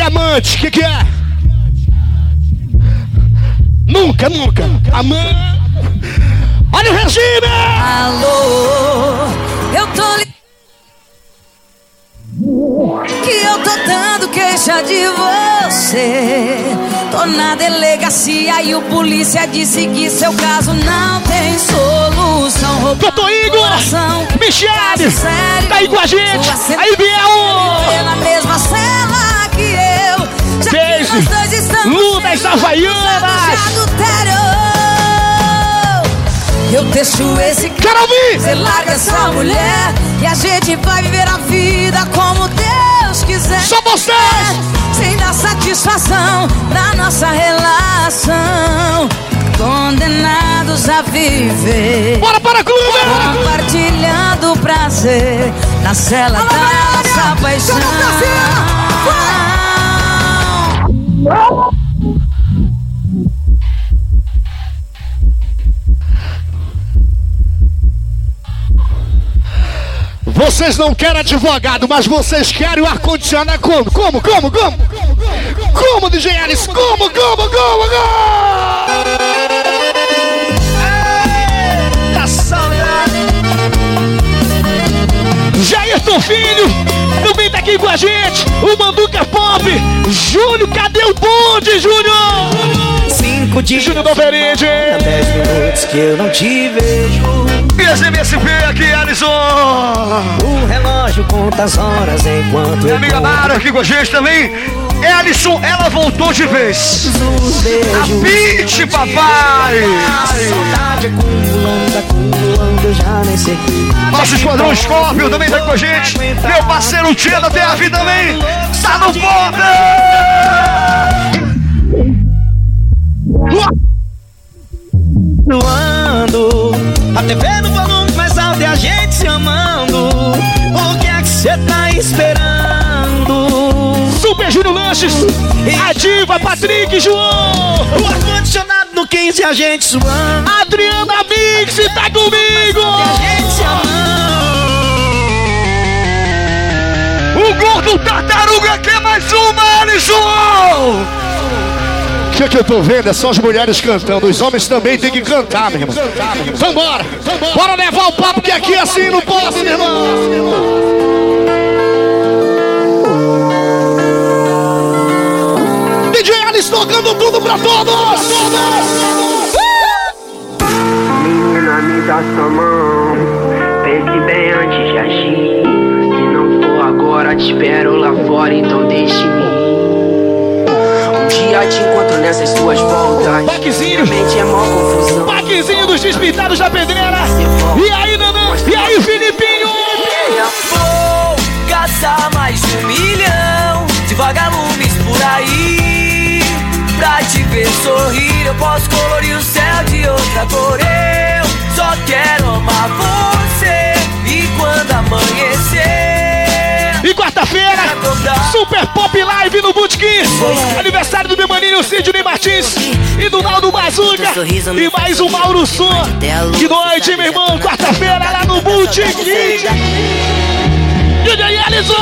Diamante, o que, que é? Nunca, nunca. Amante. Olha o regime! Alô, eu tô li... Que eu tô dando queixa de você. Tô na delegacia e o polícia disse que seu caso não tem solução. Doutor Igor! Michele! Tá aí com a gente! Aí, Biel! Pela mesma cela Lunas Havaianas. Eu deixo esse Quero ouvir! Você larga essa mulher e a gente vai viver a vida como Deus quiser. Só vocês! Sem dar satisfação pra nossa relação. Condenados a viver. Bora para clube! Compartilhando o prazer na cela da nossa paixão. Vocês não querem advogado, mas vocês querem o ar-condicionado como? Como, como, como? Como, como, como, Como, como, como, como? Eita é seu Filho! Aqui com a gente. O Manduca Pop. Júnior, cadê o bonde, Júnior? Cinco dias. Júnior Doveride. Dez minutos que eu não te vejo. E as MSP aqui, Alisson. O relógio conta as horas enquanto Minha eu amiga Nara aqui com a gente também. Alisson, ela voltou de vez. Apite, papai. Saudade acumulando, acumulando, eu já nem sei. Nosso esquadrão Scorpio também tá com a gente. Meu parceiro Tia da TF também. Tá no pop. Voando, a TV no volume mais alto e a gente se amando. O que é que você tá esperando? Super Júnior Lanches. A Diva, Patrick, João. O ar-condicionado no 15 e a gente suando. Adriana Mix tá comigo. A gente se O gordo tartaruga quer mais uma, Alisson. O que, que eu tô vendo é só as mulheres cantando, os homens também tem que cantar, meu irmão. Vambora, bora levar o papo que aqui assim não posso, meu irmão. DJ Alice tocando tudo pra todos. Menina, me dá sua mão. Pense bem antes de agir. Se não for agora, te espero lá fora, então deixe-me. Dia te encontro nessas tuas voltas. Paquezinho. Mente é mó confusão. Paquezinho dos Despintados da Pedreira. E aí, Nanã? E aí, Filipinho? Vou caçar mais um milhão de vagalumes por aí. Pra te ver sorrir, eu posso colorir o céu de outra cor. Eu só quero amar você. E quando amanhecer. E quarta-feira, Super Pop Live no Aniversário do meu maninho Sidney Martins e do Naldo Bazuca. E mais um Mauro Som. Que noite, meu irmão. Quarta-feira lá no Bootkin. DJ Alisson.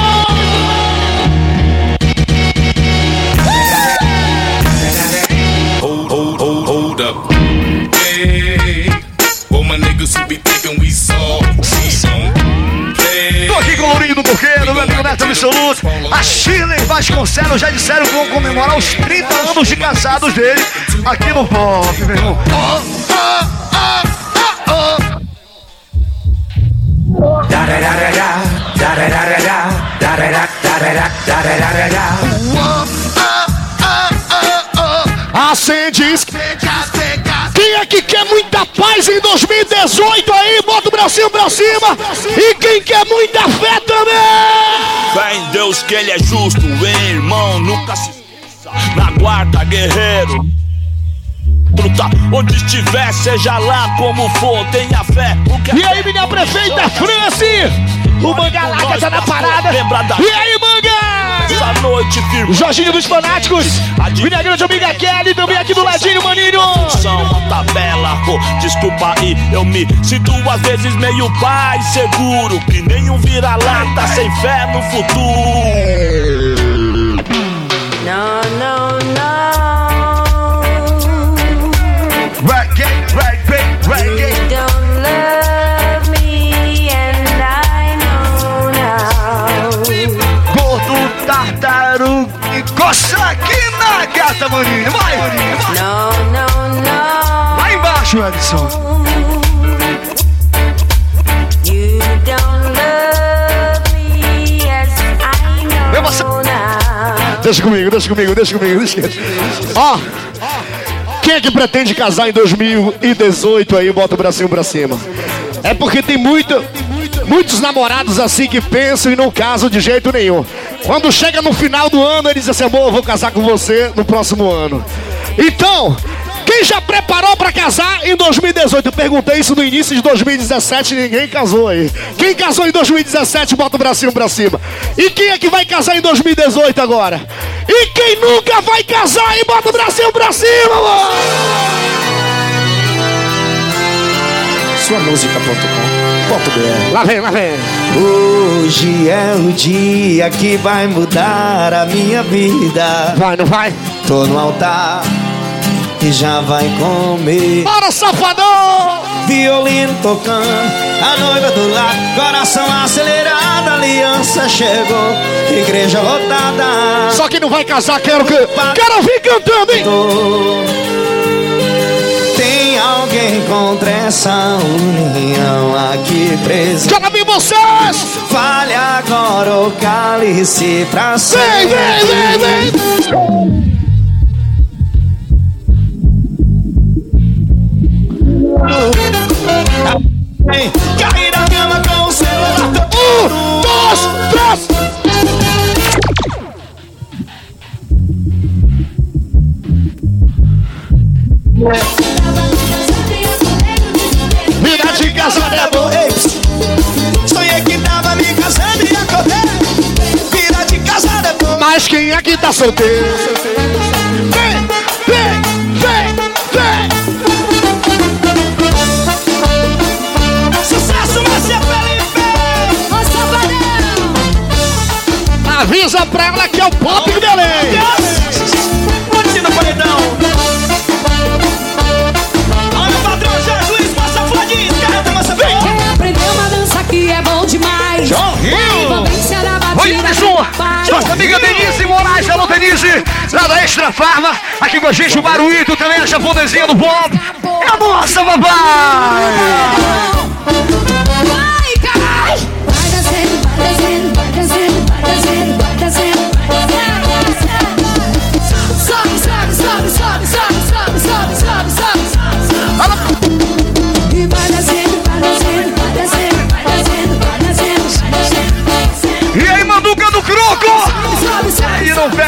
Hold, hold, hold, hold up. Hey, all my niggas who be thinking we soft, Lourinho do meu amigo Neto Absoluto. A Chile e Vasconcelos já disseram que vão comemorar os 30 anos de casados dele aqui no Pop, meu irmão. Acende. Quem é que quer paz em 2018 aí? Bota o bracinho pra cima. E quem quer muita fé também? Fé em Deus que ele é justo, hein, irmão, nunca se esqueça. Na guarda, guerreiro. Onde estiver, seja lá como for, tenha fé. E aí, minha prefeita Franci? O Mangalaca tá na parada. E aí, Manga? Essa noite firme. Jorginho dos Fanáticos. Minha grande amiga Kelly também aqui do ladinho, maninho. São uma tabela, oh, desculpa aí, eu me sinto às vezes meio pai seguro, que nem um vira-lata sem fé no futuro. Maninho. Vai. Vai. No, no, no. Lá embaixo, Edson. Deixa comigo, deixa comigo, deixa comigo. Deixa... Ó, quem é que pretende casar em 2018 aí? Bota o bracinho pra cima. É porque tem muito, muitos namorados assim que pensam e não casam de jeito nenhum. Quando chega no final do ano, eles dizem assim, amor, eu vou casar com você no próximo ano. Então, quem já preparou pra casar em 2018? Eu perguntei isso no início de 2017 e ninguém casou aí. Quem casou em 2017, bota o bracinho pra cima. E quem é que vai casar em 2018 agora? E quem nunca vai casar e bota o bracinho pra cima, mano! Lá vem, lá vem. Hoje é o dia que vai mudar a minha vida. Vai, não vai? Tô no altar e já vai comer. Bora, safadão! Violino tocando A noiva do lado, coração acelerado, aliança chegou, igreja lotada. Só que não vai casar, quero que. Quero vir cantando, hein? Alguém contra essa união aqui presente. Quero ver vocês! Fale agora o cálice pra sempre. Vem, vem, vem, vem! Cair na cama com o celular Um, dois, três! Vida é bom. Ei. Sonhei que tava me casando e. Vida de casada é bom. Mas quem aqui tá solteiro? Vem, vem, vem, vem! Sucesso, Márcia Felipe! Ô, Safadão! Avisa pra ela que é o pop de Belém! Amiga Denise Moraes, alô Denise! Lá da Extra Farma, aqui com a gente o Baruíto também, a japonesinha do Bob! É a nossa, papai!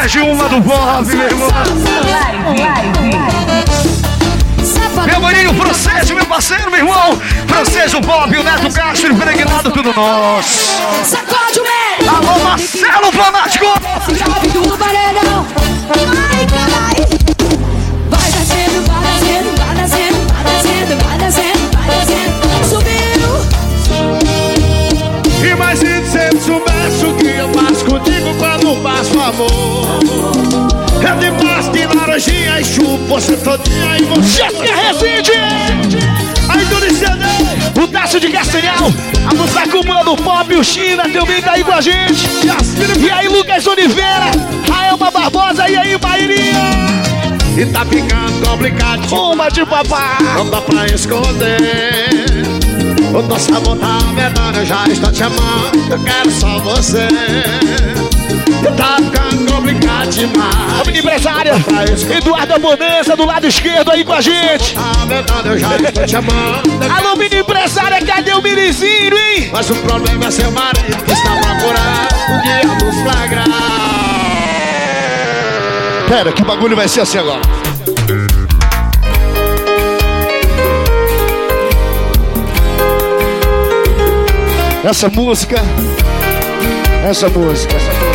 Perde uma do Bob, meu irmão! Meu maninho, Francês, meu parceiro, meu irmão! Francês, o Bob, o Neto Castro, impregnado, tudo nosso! Sacode o meio! Alô, Marcelo Fanático! Sobe do paredão! Ai, caralho! Vai descendo, vai descendo, vai descendo, vai descendo, vai descendo, vai descendo. Subiu. Imagine se eu soubesse o que eu faço faço amor. Eu te passo de laranjinha e chupo você todinha e você. Jéssica Rezende! Aí do CD, O Dácio de Castanhal, a música cúmula do pop, o China também tá aí com a gente. E aí, Lucas Oliveira, a Elma Barbosa, e aí, Bairinha? e tá ficando complicado. Uma de papai. Não dá pra esconder. O nosso amor tá verdade, eu já estou te amando. Eu quero só você. Tá ficando complicado demais. A mini empresária, Eduardo Abonança, do lado esquerdo aí com a gente. Tá verdade, eu já estou te amando. Alô, mini empresária, cadê o minizinho, hein? Mas o problema é seu marido que está procurando o dia do flagrar. Pera, que bagulho vai ser assim agora. Essa música, essa música, essa música.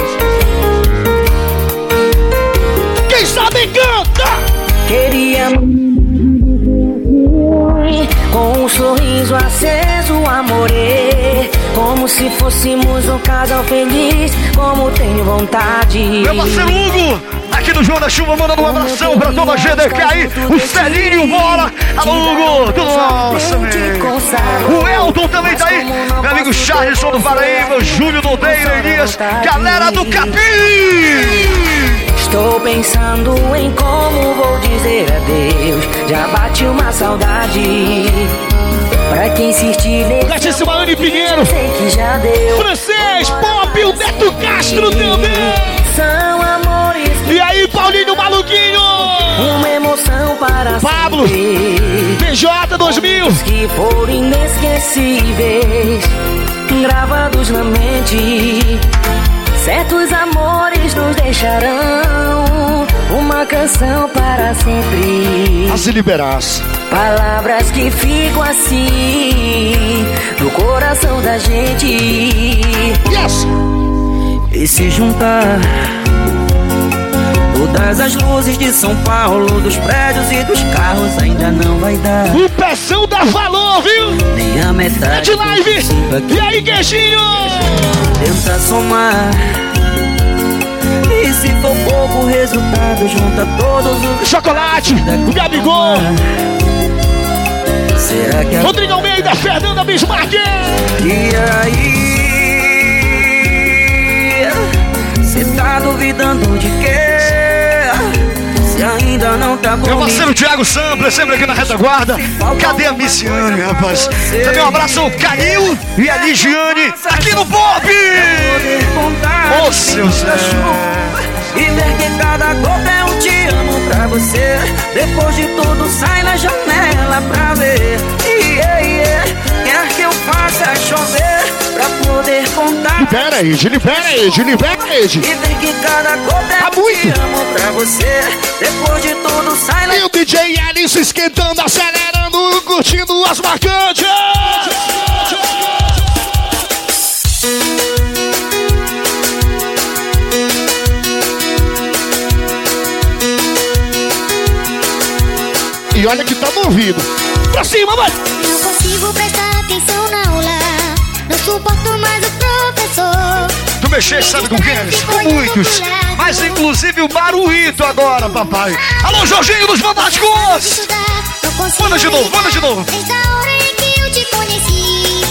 Com um sorriso aceso, amorê. Como se fôssemos um casal feliz, como tenho vontade. Meu parceiro Hugo, aqui no João da Chuva, mandando um abração pra toda a GDK aí. O Celinho, bora! Alô, Hugo, tudo nosso, amigo. O Elton também tá aí. Meu amigo Charleson do Paraíba, Júlio do Odeiro, Elias, galera do Capim! Estou pensando em como vou dizer adeus. Já bate uma saudade. Pra quem insistir nesse Gratíssima Anne Pinheiro, sei que já deu. Francês, Pop, o Castro também. São amores E aí, Paulinho Maluquinho? uma emoção para Pablo. PJ 2000. que foram inesquecíveis, gravados na mente. Certos amores nos deixarão uma canção para sempre. A se liberasse. Palavras que ficam assim no coração da gente. Yes! E se juntar Todas as luzes de São Paulo, dos prédios e dos carros ainda não vai dar. O peção dá valor, viu? Nem a É metade. de live. E aí, queijinho? Tenta somar. E se for pouco o resultado, junta todos os. Chocolate, o Gabigol. será que Rodrigo Almeida, Fernanda Bismarck. E aí? Cê tá duvidando de quê? Ainda não tá comigo Meu parceiro Thiago Sampler, sempre aqui na retaguarda. Cadê a Missiane, rapaz? Também um abraço ao Canil e a Ligiane aqui no Pop! Ô, seu Zé! E ver que cada gota é um te amo pra você Depois de tudo sai na janela pra ver yeah, yeah. Quer que eu faça chover poder contar Libera aí, libera aí, libera aí. E ver que cada gota é um te amo pra você Depois de tudo sai na E o DJ Alisson esquentando, acelerando, curtindo as marcantes! E olha que tá no ouvido. Pra cima, vai! Não consigo prestar suporto mais o professor. Tu mexer, sabe com quem? Com muitos. Mas inclusive o Baruíto agora, papai. Alô, Jorginho dos Fantásticos! Manda de novo, manda de novo. Desde a hora em que eu te conheci.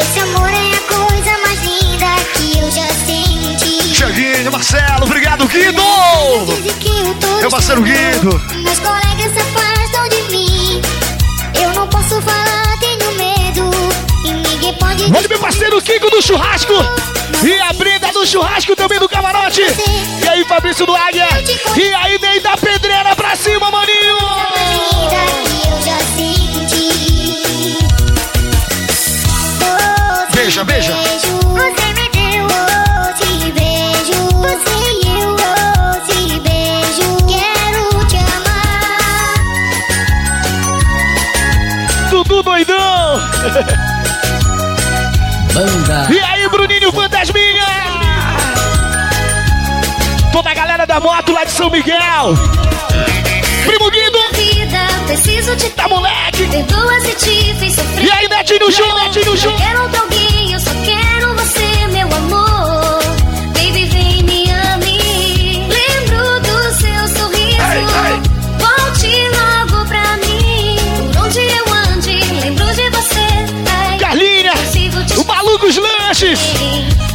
Esse amor é a coisa mais linda que eu já senti. Cheguinho, Marcelo, obrigado, Guido! Eu Meu parceiro Guido. Meus colegas se afastam de mim. Eu não posso falar, Olha meu parceiro Kiko do churrasco! E a Brenda do churrasco também do camarote! E aí, Fabrício do Águia! E aí, Ney da Pedreira pra cima, maninho! Beija, beija! Você me deu, te beijo. Você e eu, te beijo. Quero te amar. Dudu doidão! [laughs] da moto lá de São Miguel! Primo Guido! Vida, preciso Tá moleque! Perdoa se te fiz sofrer. E aí, Netinho Jô, Netinho? Não quero outro alguém, eu só quero você, meu amor. Baby, vem me ame. Lembro do seu sorriso. Volte logo pra mim. Por onde eu ande, lembro de você. Ai, Carlinha! O Malucos Lanches!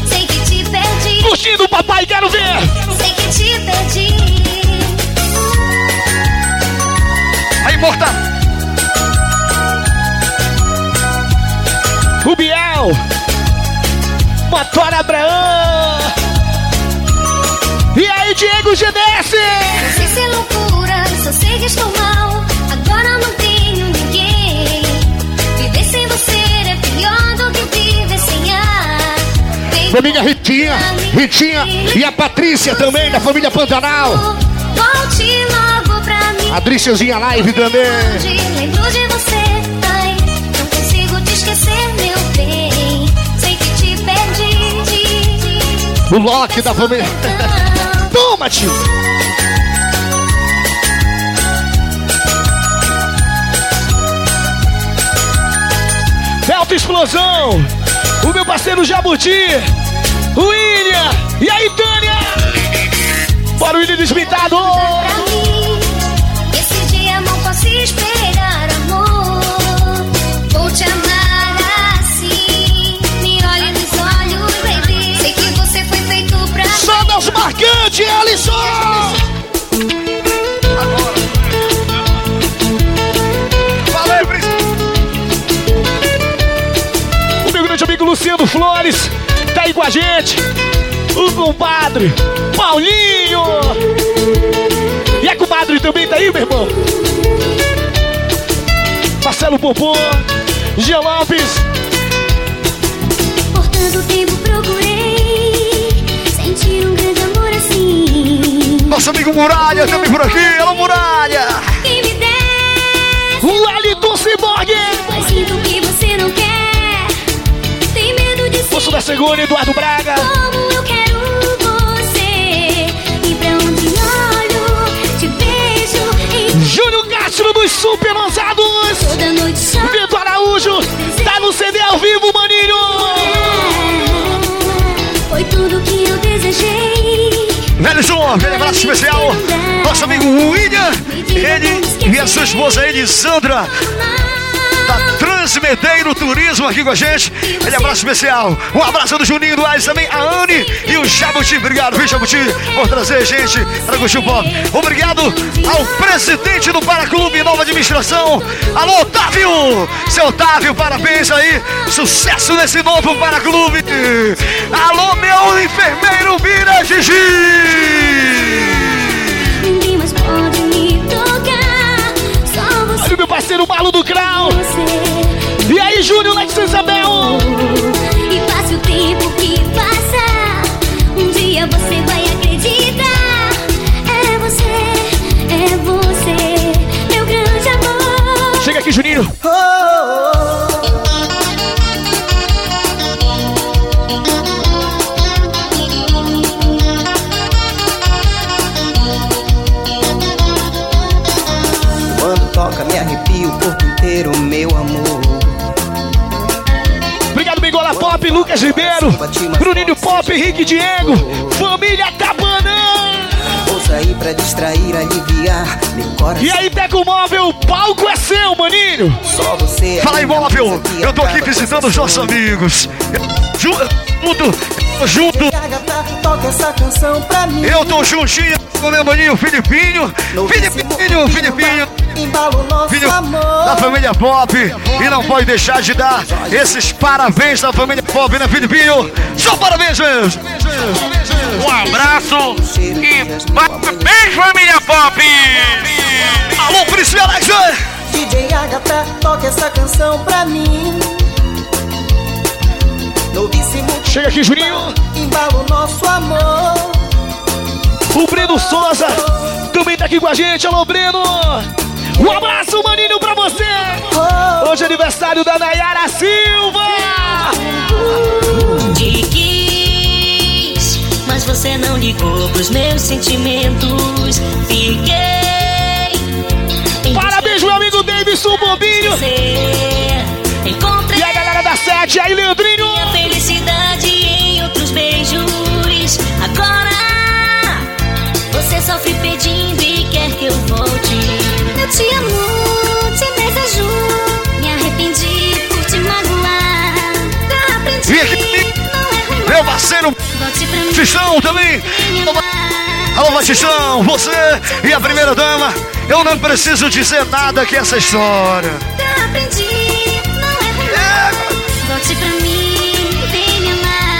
Sei que te perdi. Curtindo, papai, quero ver! Motor Abraão! E aí, Diego GDS! Não sei se é loucura, só sei que estou mal. Agora não tenho ninguém. Viver sem você é pior do que viver sem ar. Baby, Família Ritinha, Ritinha e a Patrícia também, da família Pantanal. Volte logo pra mim. A Driciazinha Live também. Lembro de você. O Loki da família. Toma, tio! Delta Explosão! O meu parceiro Jabuti! O William! E aí, Tânia? Bora William desmitado! Esse dia não posso esperar, marcantes, Alisson! Valeu! O meu grande amigo Luciano Flores tá aí com a gente. O compadre Paulinho! E a comadre também tá aí, meu irmão? Marcelo Popô, Jean Lopes, Por tanto tempo nosso amigo Muralha também por aqui. Alô, Muralha! Quem me der, O Wellington Ciborgue! mas sinto que você não quer. Tem medo de Poço da Segunda, Eduardo Braga. Como eu quero você E pra onde olho Te vejo em Júlio Castro dos Super Lançados. Especial. Nosso amigo William, ele e a sua esposa Elisandra. da Transmedeiro Turismo aqui com a gente. Ele abraço especial. Um abraço do Juninho do Ais também, a Anne e o Jabuti. Obrigado, viu, Jabuti, por trazer gente para o pop. Obrigado ao presidente do Paraclube Nova Administração. Alô, Otávio! Seu Otávio, parabéns aí. Sucesso nesse novo Paraclube. Alô, meu enfermeiro Mira Gigi! Olha o Marlon do Grau. E aí, Júnior, lá de São Bruninho Pop, Henrique Diego, família Cabanã. Vou sair pra distrair, aliviar meu coração. E aí, Teco Móvel, o palco é seu, maninho. Só você. é Fala aí, móvel. Eu tô aqui visitando os nossos amigos. Junto, junto. Pra mim. Eu tô juntinho com meu maninho Filipinho. Filipinho, Filipinho. Embalo nosso Filho amor. da família Pop. E não pode deixar de dar esses parabéns da família Pop, né, Filipinho? Só parabéns mesmo. Um abraço e parabéns, família Pop! Alô, Príncipe Alexandre! DJ Agatha, toca essa canção pra mim. Novíssimo. Chega aqui, Juninho. Embalo nosso amor. O Breno Souza também tá aqui com a gente. Alô, Breno. Um abraço, maninho, pra você. Hoje é aniversário da Nayara Silva. Te quis, mas você não ligou pros meus sentimentos. Fiquei. Parabéns, meu amigo Davidson Bobinho. Encontrei E a galera da sete aí, Leandrinho. minha felicidade em outros beijos. Agora você sofre pedindo te amo, te desejo. Me arrependi por te magoar. Já aprendi. Vem aqui, Não é meu parceiro. Batistão também. Alô, Batistão, você e a primeira dama. Eu não preciso dizer nada que essa história. Já aprendi. Não é ruim. Volte pra mim. Vem me amar.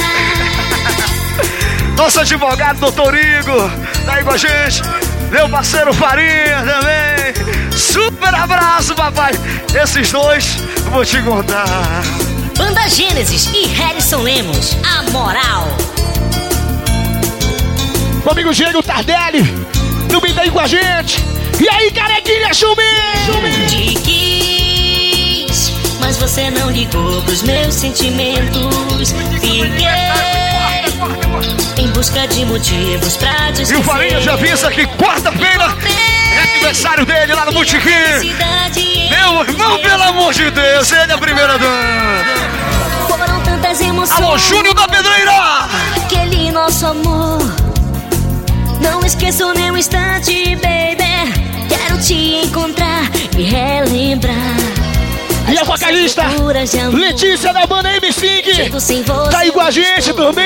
Nosso advogado, doutor Igor, tá aí com a gente. Meu parceiro Farinha também. Super abraço, papai. Esses dois, vou te contar. Banda Gênesis e Harrison Lemos, a moral. Meu amigo Diego Tardelli tá aí com a gente. E aí, carequinha, chumbi. Te quis, mas você não ligou pros meus sentimentos. Fiquei em busca de motivos pra te E o Farinha já avisa que quarta-feira é aniversário dele lá no Botequim. Meu irmão, pelo amor de Deus, ele é a primeira dama. Foram tantas emoções. Alô, Júnior da Pedreira! Aquele nosso amor. Não esqueço nem um instante, baby. Quero te encontrar e relembrar. E a vocalista Letícia da banda M5 tá aí com a gente também.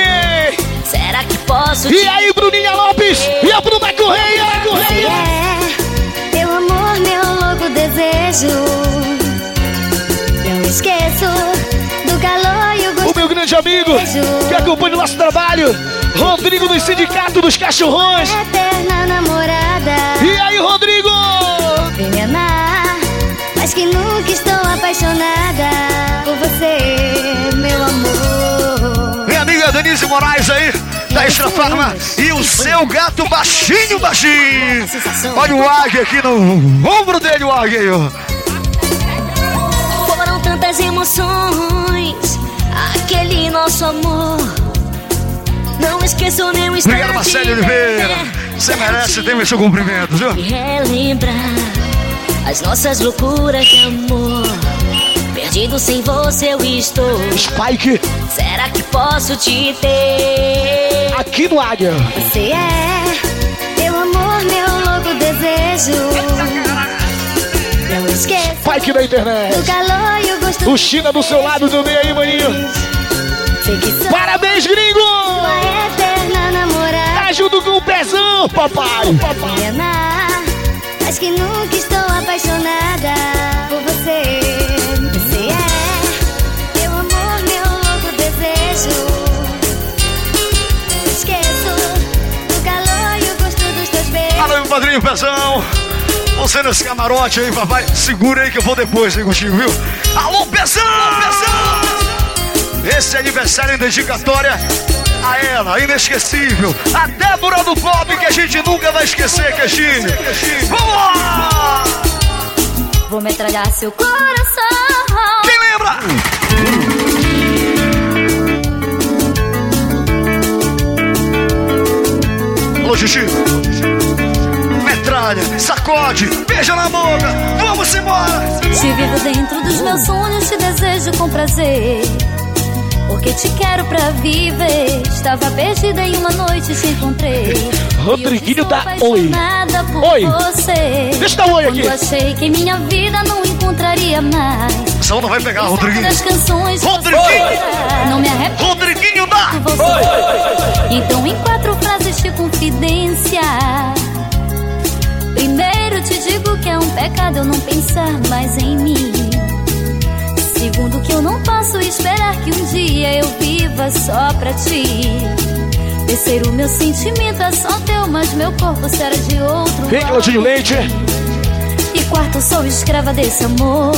Será que posso E aí, Bruninha Lopes e a Bruna Correia. Você desejo. Não esqueço do calor e o gosto. O meu grande amigo que acompanha o nosso trabalho, Rodrigo do Sindicato dos Cachorrões. Eterna namorada. E aí, Rodrigo? Vem me amar, mas que nunca estou apaixonada por você, meu amor. Minha amiga Denise Moraes aí, da Extra Farma. E o seu gato baixinho, baixinho. Olha o águia aqui no ombro dele, o águia aí, ó. Foram tantas emoções, aquele nosso amor. Não esqueço nem instante. Obrigado, Marcelo Oliveira. Você merece ter meu seu cumprimento, viu? Relembrar as nossas loucuras de amor. Perdido sem você eu estou. Spike. Será que posso te ter? Aqui no Águia. Você é meu amor, meu louco desejo. Não esqueço Pike da internet. do calor e o gosto O China do seu lado também aí, maninho. Que Parabéns, gringo! Sua eterna namorada Tá junto com o pezão, papai. Me amar Mas que nunca estou apaixonada Por Você padrinho Pezão. Você nesse camarote aí, papai. Segura aí que eu vou depois aí contigo, viu? Alô, Pezão! Pezão! Esse aniversário em dedicatória a ela, inesquecível. A Débora do Pop, que a gente nunca vai esquecer, Queixinho. Vamos lá! Vou metralhar seu coração Quem lembra? Alô, Xixi. Metralha, sacode, beija na boca. Vamos embora! Se vivo dentro dos meus sonhos, te desejo com prazer. Porque te quero pra viver. Estava perdida em uma noite, te encontrei. Rodriguinho da dá oi. por Oi. você. Deixa eu dar um oi aqui. Achei que minha vida não encontraria mais. Só não vai pegar, Rodriguinho. das canções Rodriguinho! Não me arrependo Rodriguinho dá! você. Então em quatro frases de confidência Primeiro te digo que é um pecado eu não pensar mais em mim. Segundo que eu não posso esperar que um dia eu viva só pra ti. Terceiro, meu sentimento é só teu, mas meu corpo será de outro Vem, Claudinho Leite. E quarto, sou escrava desse amor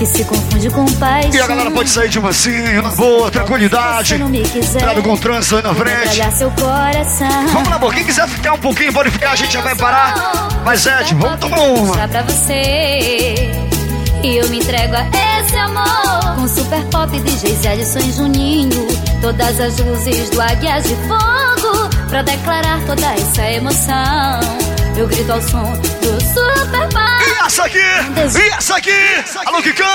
Que se confunde com paixão E a galera pode sair de mansinho, na boa, tranquilidade. Cuidado com o trânsito aí na frente. Vamos lá, amor. Quem quiser ficar um pouquinho, pode ficar, a gente já vai parar. Mas, Ed, vamos tomar uma. pra você E eu me entrego a esse amor Com super pop, DJs e adições Juninho Todas as luzes do Águias de Fogo Pra declarar toda essa emoção Eu grito ao som do super pop essa aqui? E essa aqui? Alô, Kikão!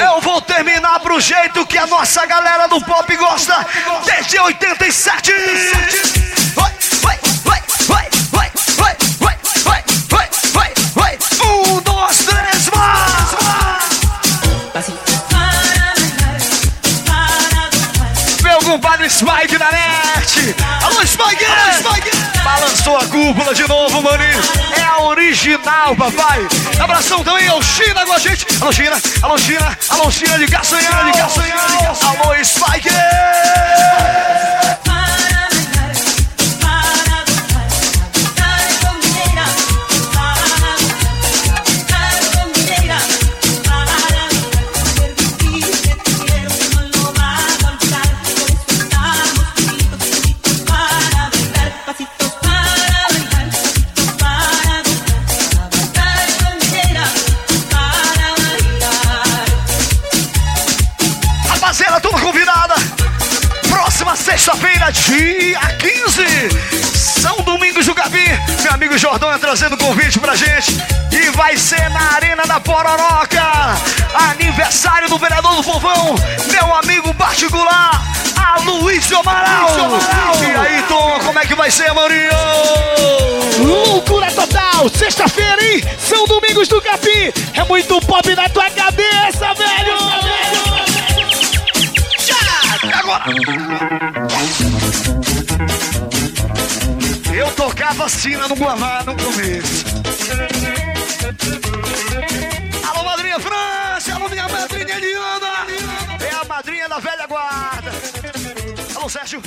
Eu vou terminar pro jeito que a nossa galera do pop gosta desde 87! Vai, vai, vai, vai, vai, vai, vai, vai, vai, vai, vai! Um, dois, três, mais! Meu compadre Spike da net! Alô, Spike! Balançou a cúpula de novo, maninho! É a original, papai! Abração também ao China com a gente! Alô, China! Alô, China! Alô, China de Castanhal! De Castanhal! Alô, Spike! Amigo Jordão é trazendo convite pra gente. E vai ser na Arena da Pororoca. Aniversário do vereador do Povão. Meu amigo particular, a Luiz Amaral. E aí, Tom, como é que vai ser, Maurinho? Loucura total! Sexta-feira, hein? São Domingos do Capim! É muito pop na tua cabeça, velho! Agora! Eu tocava sina no Guamá no começo. Alô, madrinha França! Alô, minha madrinha Eliana! É a madrinha da velha guarda. Alô, Sérgio!